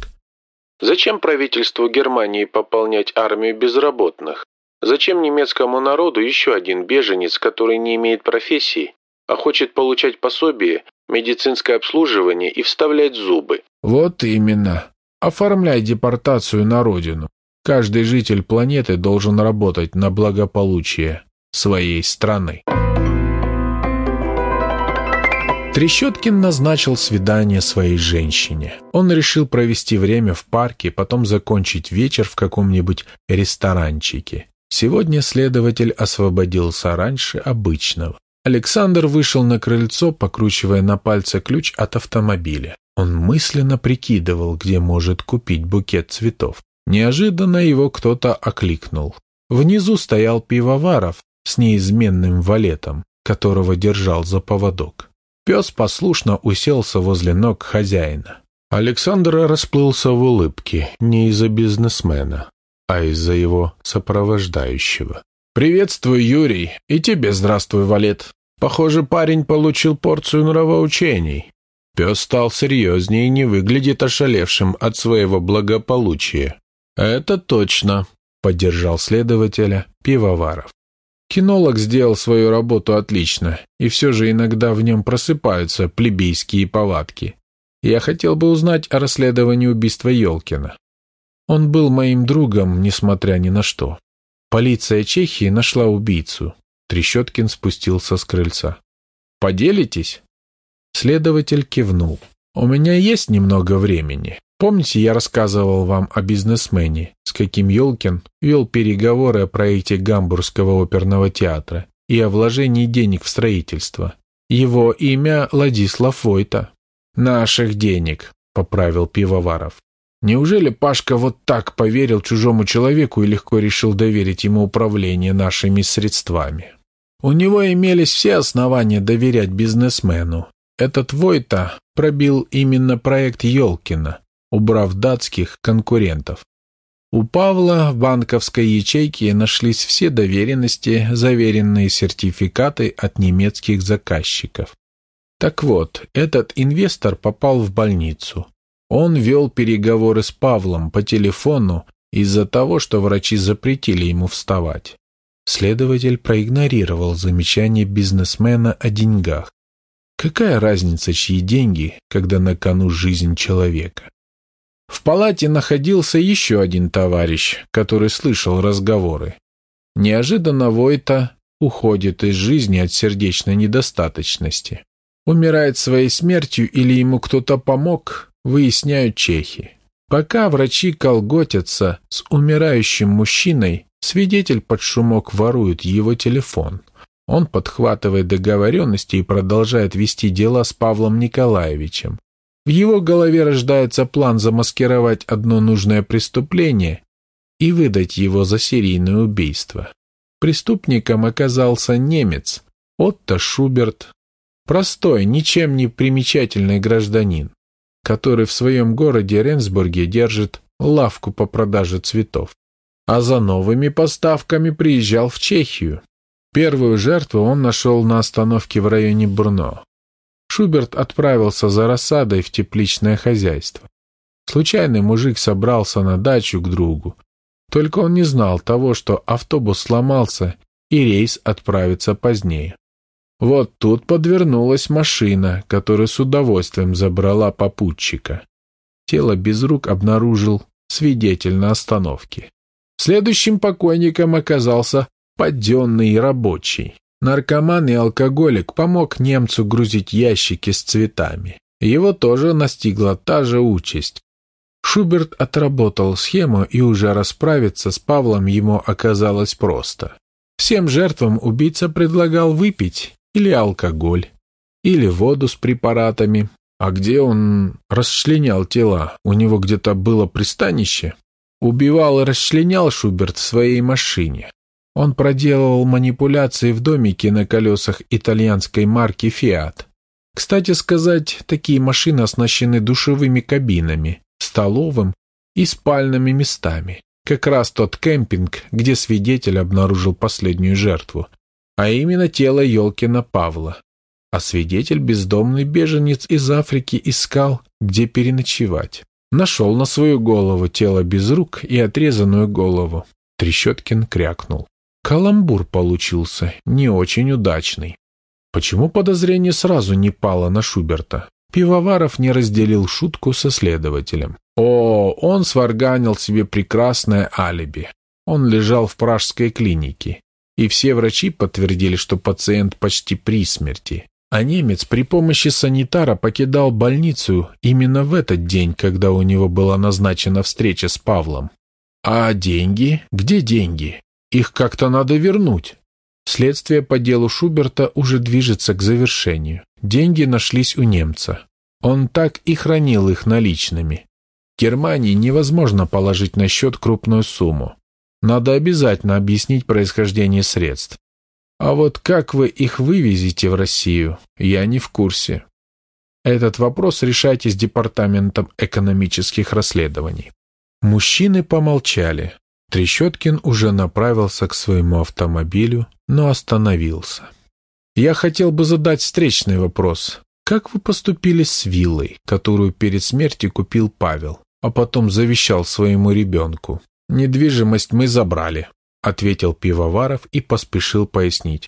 B: «Зачем правительству Германии пополнять армию безработных? Зачем немецкому народу еще один беженец, который не имеет профессии, а хочет получать пособие, медицинское обслуживание и вставлять зубы.
A: Вот именно. Оформляй депортацию на родину. Каждый житель планеты должен работать на благополучие своей страны. Трещоткин назначил свидание своей женщине. Он решил провести время в парке, потом закончить вечер в каком-нибудь ресторанчике. Сегодня следователь освободился раньше обычного. Александр вышел на крыльцо, покручивая на пальце ключ от автомобиля. Он мысленно прикидывал, где может купить букет цветов. Неожиданно его кто-то окликнул. Внизу стоял пивоваров с неизменным валетом, которого держал за поводок. Пес послушно уселся возле ног хозяина. Александр расплылся в улыбке не из-за бизнесмена, а из-за его сопровождающего. «Приветствую, Юрий, и тебе здравствуй, Валет. Похоже, парень получил порцию нравоучений». Пес стал серьезнее и не выглядит ошалевшим от своего благополучия. «Это точно», — поддержал следователя Пивоваров. Кинолог сделал свою работу отлично, и все же иногда в нем просыпаются плебейские повадки. Я хотел бы узнать о расследовании убийства Ёлкина. Он был моим другом, несмотря ни на что. Полиция Чехии нашла убийцу. Трещоткин спустился с крыльца. «Поделитесь?» Следователь кивнул. «У меня есть немного времени. Помните, я рассказывал вам о бизнесмене, с каким Ёлкин вел переговоры о проекте Гамбургского оперного театра и о вложении денег в строительство? Его имя Владислав Войта. «Наших денег», — поправил Пивоваров. Неужели Пашка вот так поверил чужому человеку и легко решил доверить ему управление нашими средствами? У него имелись все основания доверять бизнесмену. Этот Войта пробил именно проект Ёлкина, убрав датских конкурентов. У Павла в банковской ячейке нашлись все доверенности, заверенные сертификаты от немецких заказчиков. Так вот, этот инвестор попал в больницу. Он вел переговоры с Павлом по телефону из-за того, что врачи запретили ему вставать. Следователь проигнорировал замечание бизнесмена о деньгах. Какая разница, чьи деньги, когда на кону жизнь человека? В палате находился еще один товарищ, который слышал разговоры. Неожиданно Войта уходит из жизни от сердечной недостаточности. Умирает своей смертью или ему кто-то помог, выясняют чехи. Пока врачи колготятся с умирающим мужчиной, свидетель под шумок ворует его телефон. Он подхватывает договоренности и продолжает вести дела с Павлом Николаевичем. В его голове рождается план замаскировать одно нужное преступление и выдать его за серийное убийство. Преступником оказался немец Отто Шуберт, простой, ничем не примечательный гражданин который в своем городе Ренсбурге держит лавку по продаже цветов, а за новыми поставками приезжал в Чехию. Первую жертву он нашел на остановке в районе Брно. Шуберт отправился за рассадой в тепличное хозяйство. Случайный мужик собрался на дачу к другу. Только он не знал того, что автобус сломался и рейс отправится позднее. Вот тут подвернулась машина, которая с удовольствием забрала попутчика. Тело без рук обнаружил свидетель на остановке. Следующим покойником оказался подденный рабочий. Наркоман и алкоголик помог немцу грузить ящики с цветами. Его тоже настигла та же участь. Шуберт отработал схему, и уже расправиться с Павлом ему оказалось просто. Всем жертвам убийца предлагал выпить или алкоголь, или воду с препаратами. А где он расчленял тела? У него где-то было пристанище? Убивал и расчленял Шуберт в своей машине. Он проделывал манипуляции в домике на колесах итальянской марки «Фиат». Кстати сказать, такие машины оснащены душевыми кабинами, столовым и спальными местами. Как раз тот кемпинг, где свидетель обнаружил последнюю жертву а именно тело Ёлкина Павла. А свидетель, бездомный беженец из Африки, искал, где переночевать. Нашел на свою голову тело без рук и отрезанную голову. Трещоткин крякнул. Каламбур получился, не очень удачный. Почему подозрение сразу не пало на Шуберта? Пивоваров не разделил шутку со следователем. О, он сварганил себе прекрасное алиби. Он лежал в пражской клинике, и все врачи подтвердили, что пациент почти при смерти. А немец при помощи санитара покидал больницу именно в этот день, когда у него была назначена встреча с Павлом. А деньги? Где деньги? Их как-то надо вернуть. Следствие по делу Шуберта уже движется к завершению. Деньги нашлись у немца. Он так и хранил их наличными. Германии невозможно положить на счет крупную сумму. Надо обязательно объяснить происхождение средств. А вот как вы их вывезете в Россию, я не в курсе. Этот вопрос решайте с Департаментом экономических расследований. Мужчины помолчали. Трещоткин уже направился к своему автомобилю, но остановился. «Я хотел бы задать встречный вопрос. Как вы поступили с виллой, которую перед смертью купил Павел, а потом завещал своему ребенку? Недвижимость мы забрали», — ответил Пивоваров и поспешил пояснить.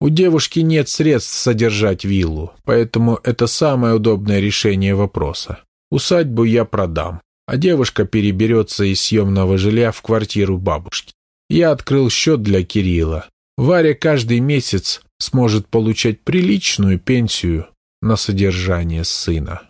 A: «У девушки нет средств содержать виллу, поэтому это самое удобное решение вопроса. Усадьбу я продам, а девушка переберется из съемного жилья в квартиру бабушки. Я открыл счет для Кирилла. Варя каждый месяц сможет получать приличную пенсию на содержание сына.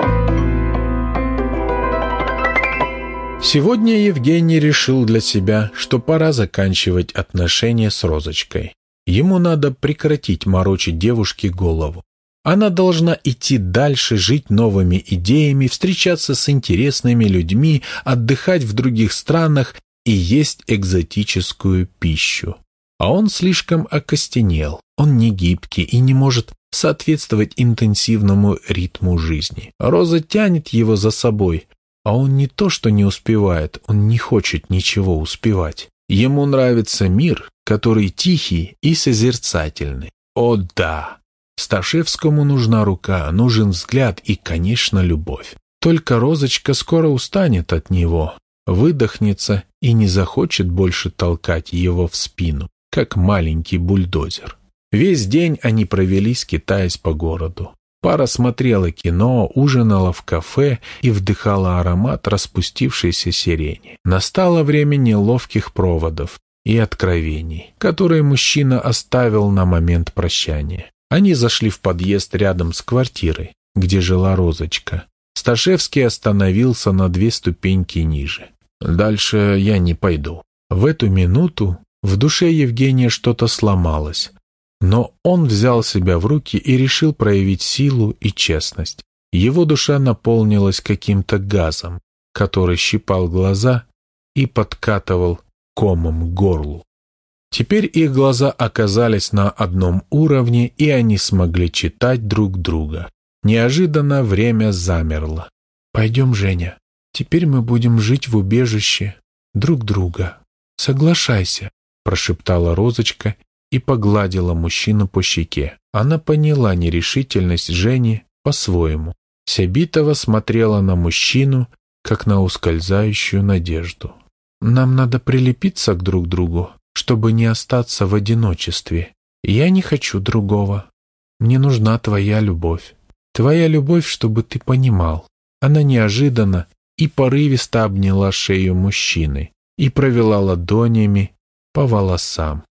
A: Сегодня Евгений решил для себя, что пора заканчивать отношения с Розочкой. Ему надо прекратить морочить девушке голову. Она должна идти дальше, жить новыми идеями, встречаться с интересными людьми, отдыхать в других странах и есть экзотическую пищу. А он слишком окостенел, он не гибкий и не может соответствовать интенсивному ритму жизни. Роза тянет его за собой, а он не то что не успевает, он не хочет ничего успевать. Ему нравится мир, который тихий и созерцательный. О да! Сташевскому нужна рука, нужен взгляд и, конечно, любовь. Только Розочка скоро устанет от него, выдохнется и не захочет больше толкать его в спину, как маленький бульдозер. Весь день они провели, скитаясь по городу. Пара смотрела кино, ужинала в кафе и вдыхала аромат распустившейся сирени. Настало время неловких проводов и откровений, которые мужчина оставил на момент прощания. Они зашли в подъезд рядом с квартирой, где жила Розочка. Сташевский остановился на две ступеньки ниже. «Дальше я не пойду». В эту минуту в душе Евгения что-то сломалось, но он взял себя в руки и решил проявить силу и честность. Его душа наполнилась каким-то газом, который щипал глаза и подкатывал комом к горлу. Теперь их глаза оказались на одном уровне, и они смогли читать друг друга. Неожиданно время замерло. «Пойдем, Женя. Теперь мы будем жить в убежище друг друга. Соглашайся», — прошептала Розочка и погладила мужчину по щеке. Она поняла нерешительность Жени по-своему. Сябитова смотрела на мужчину, как на ускользающую надежду. «Нам надо прилепиться к друг другу», чтобы не остаться в одиночестве. Я не хочу другого. Мне нужна твоя любовь. Твоя любовь, чтобы ты понимал. Она неожиданно и порывисто обняла шею мужчины и провела ладонями по волосам.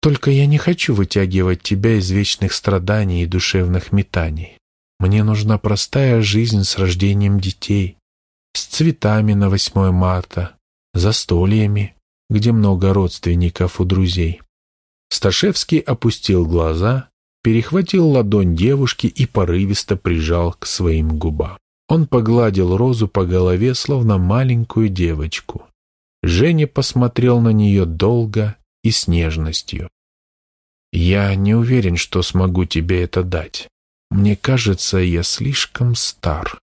A: Только я не хочу вытягивать тебя из вечных страданий и душевных метаний. Мне нужна простая жизнь с рождением детей, с цветами на 8 марта, застольями, где много родственников у друзей. Сташевский опустил глаза, перехватил ладонь девушки и порывисто прижал к своим губам. Он погладил Розу по голове, словно маленькую девочку. Женя посмотрел на нее долго и с нежностью. «Я не уверен, что смогу тебе это дать. Мне кажется, я слишком стар.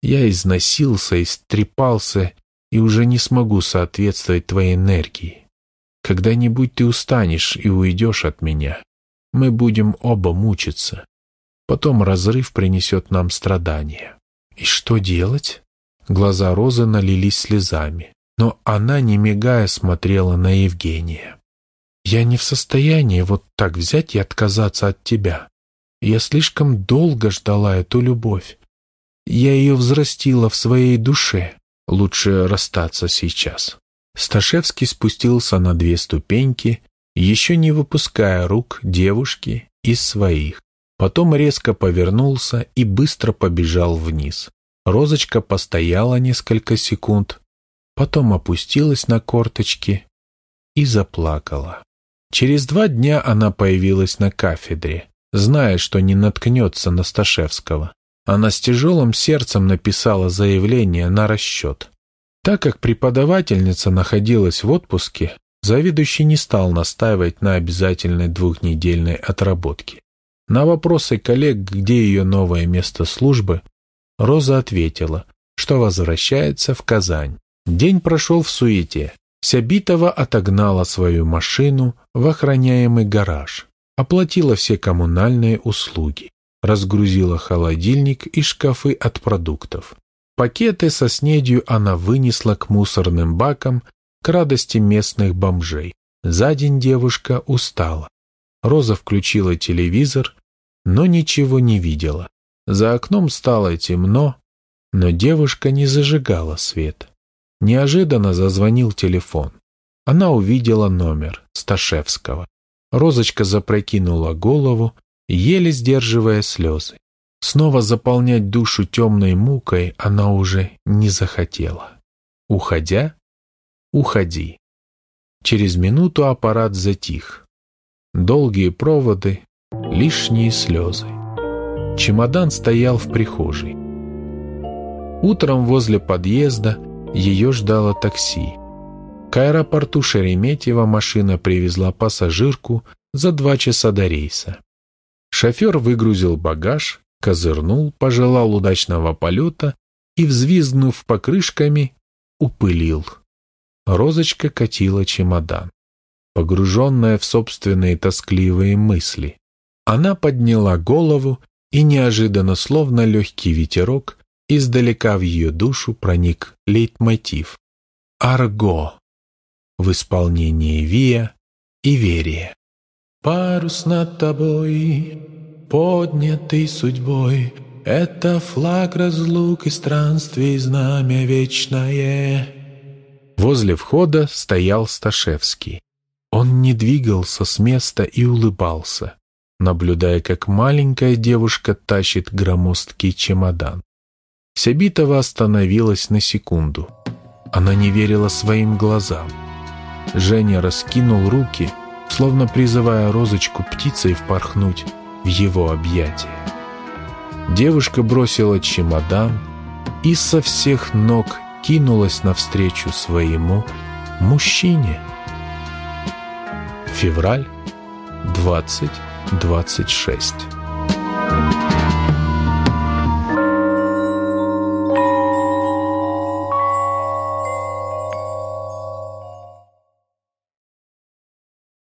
A: Я износился, истрепался и уже не смогу соответствовать твоей энергии. Когда-нибудь ты устанешь и уйдешь от меня. Мы будем оба мучиться. Потом разрыв принесет нам страдания. И что делать? Глаза Розы налились слезами, но она, не мигая, смотрела на Евгения. «Я не в состоянии вот так взять и отказаться от тебя. Я слишком долго ждала эту любовь. Я ее взрастила в своей душе. Лучше расстаться сейчас. Сташевский спустился на две ступеньки, еще не выпуская рук девушки из своих. Потом резко повернулся и быстро побежал вниз. Розочка постояла несколько секунд, потом опустилась на корточки и заплакала. Через два дня она появилась на кафедре, зная, что не наткнется на Сташевского. Она с тяжелым сердцем написала заявление на расчет. Так как преподавательница находилась в отпуске, заведующий не стал настаивать на обязательной двухнедельной отработке. На вопросы коллег, где ее новое место службы, Роза ответила, что возвращается в Казань. День прошел в суете. Сябитова отогнала свою машину в охраняемый гараж, оплатила все коммунальные услуги, разгрузила холодильник и шкафы от продуктов. Пакеты со снедью она вынесла к мусорным бакам к радости местных бомжей. За день девушка устала. Роза включила телевизор, но ничего не видела. За окном стало темно, но девушка не зажигала свет. Неожиданно зазвонил телефон. Она увидела номер Сташевского. Розочка запрокинула голову, еле сдерживая слезы. Снова заполнять душу темной мукой она уже не захотела. Уходя, уходи. Через минуту аппарат затих. Долгие проводы, лишние слезы. Чемодан стоял в прихожей. Утром возле подъезда ее ждало такси. К аэропорту Шереметьево машина привезла пассажирку за два часа до рейса. Шофер выгрузил багаж, козырнул, пожелал удачного полета и, взвизгнув покрышками, упылил. Розочка катила чемодан, погруженная в собственные тоскливые мысли. Она подняла голову и неожиданно, словно легкий ветерок, издалека в ее душу проник лейтмотив «Арго» в исполнении Вия и Верия. «Парус над тобой, поднятый судьбой, это флаг разлук и странствий, знамя вечное». Возле входа стоял Сташевский. Он не двигался с места и улыбался наблюдая, как маленькая девушка тащит громоздкий чемодан. Сябитова остановилась на секунду. Она не верила своим глазам. Женя раскинул руки, словно призывая розочку птицей впорхнуть в его объятия. Девушка бросила чемодан и со всех ног кинулась навстречу своему мужчине. Февраль 20 26.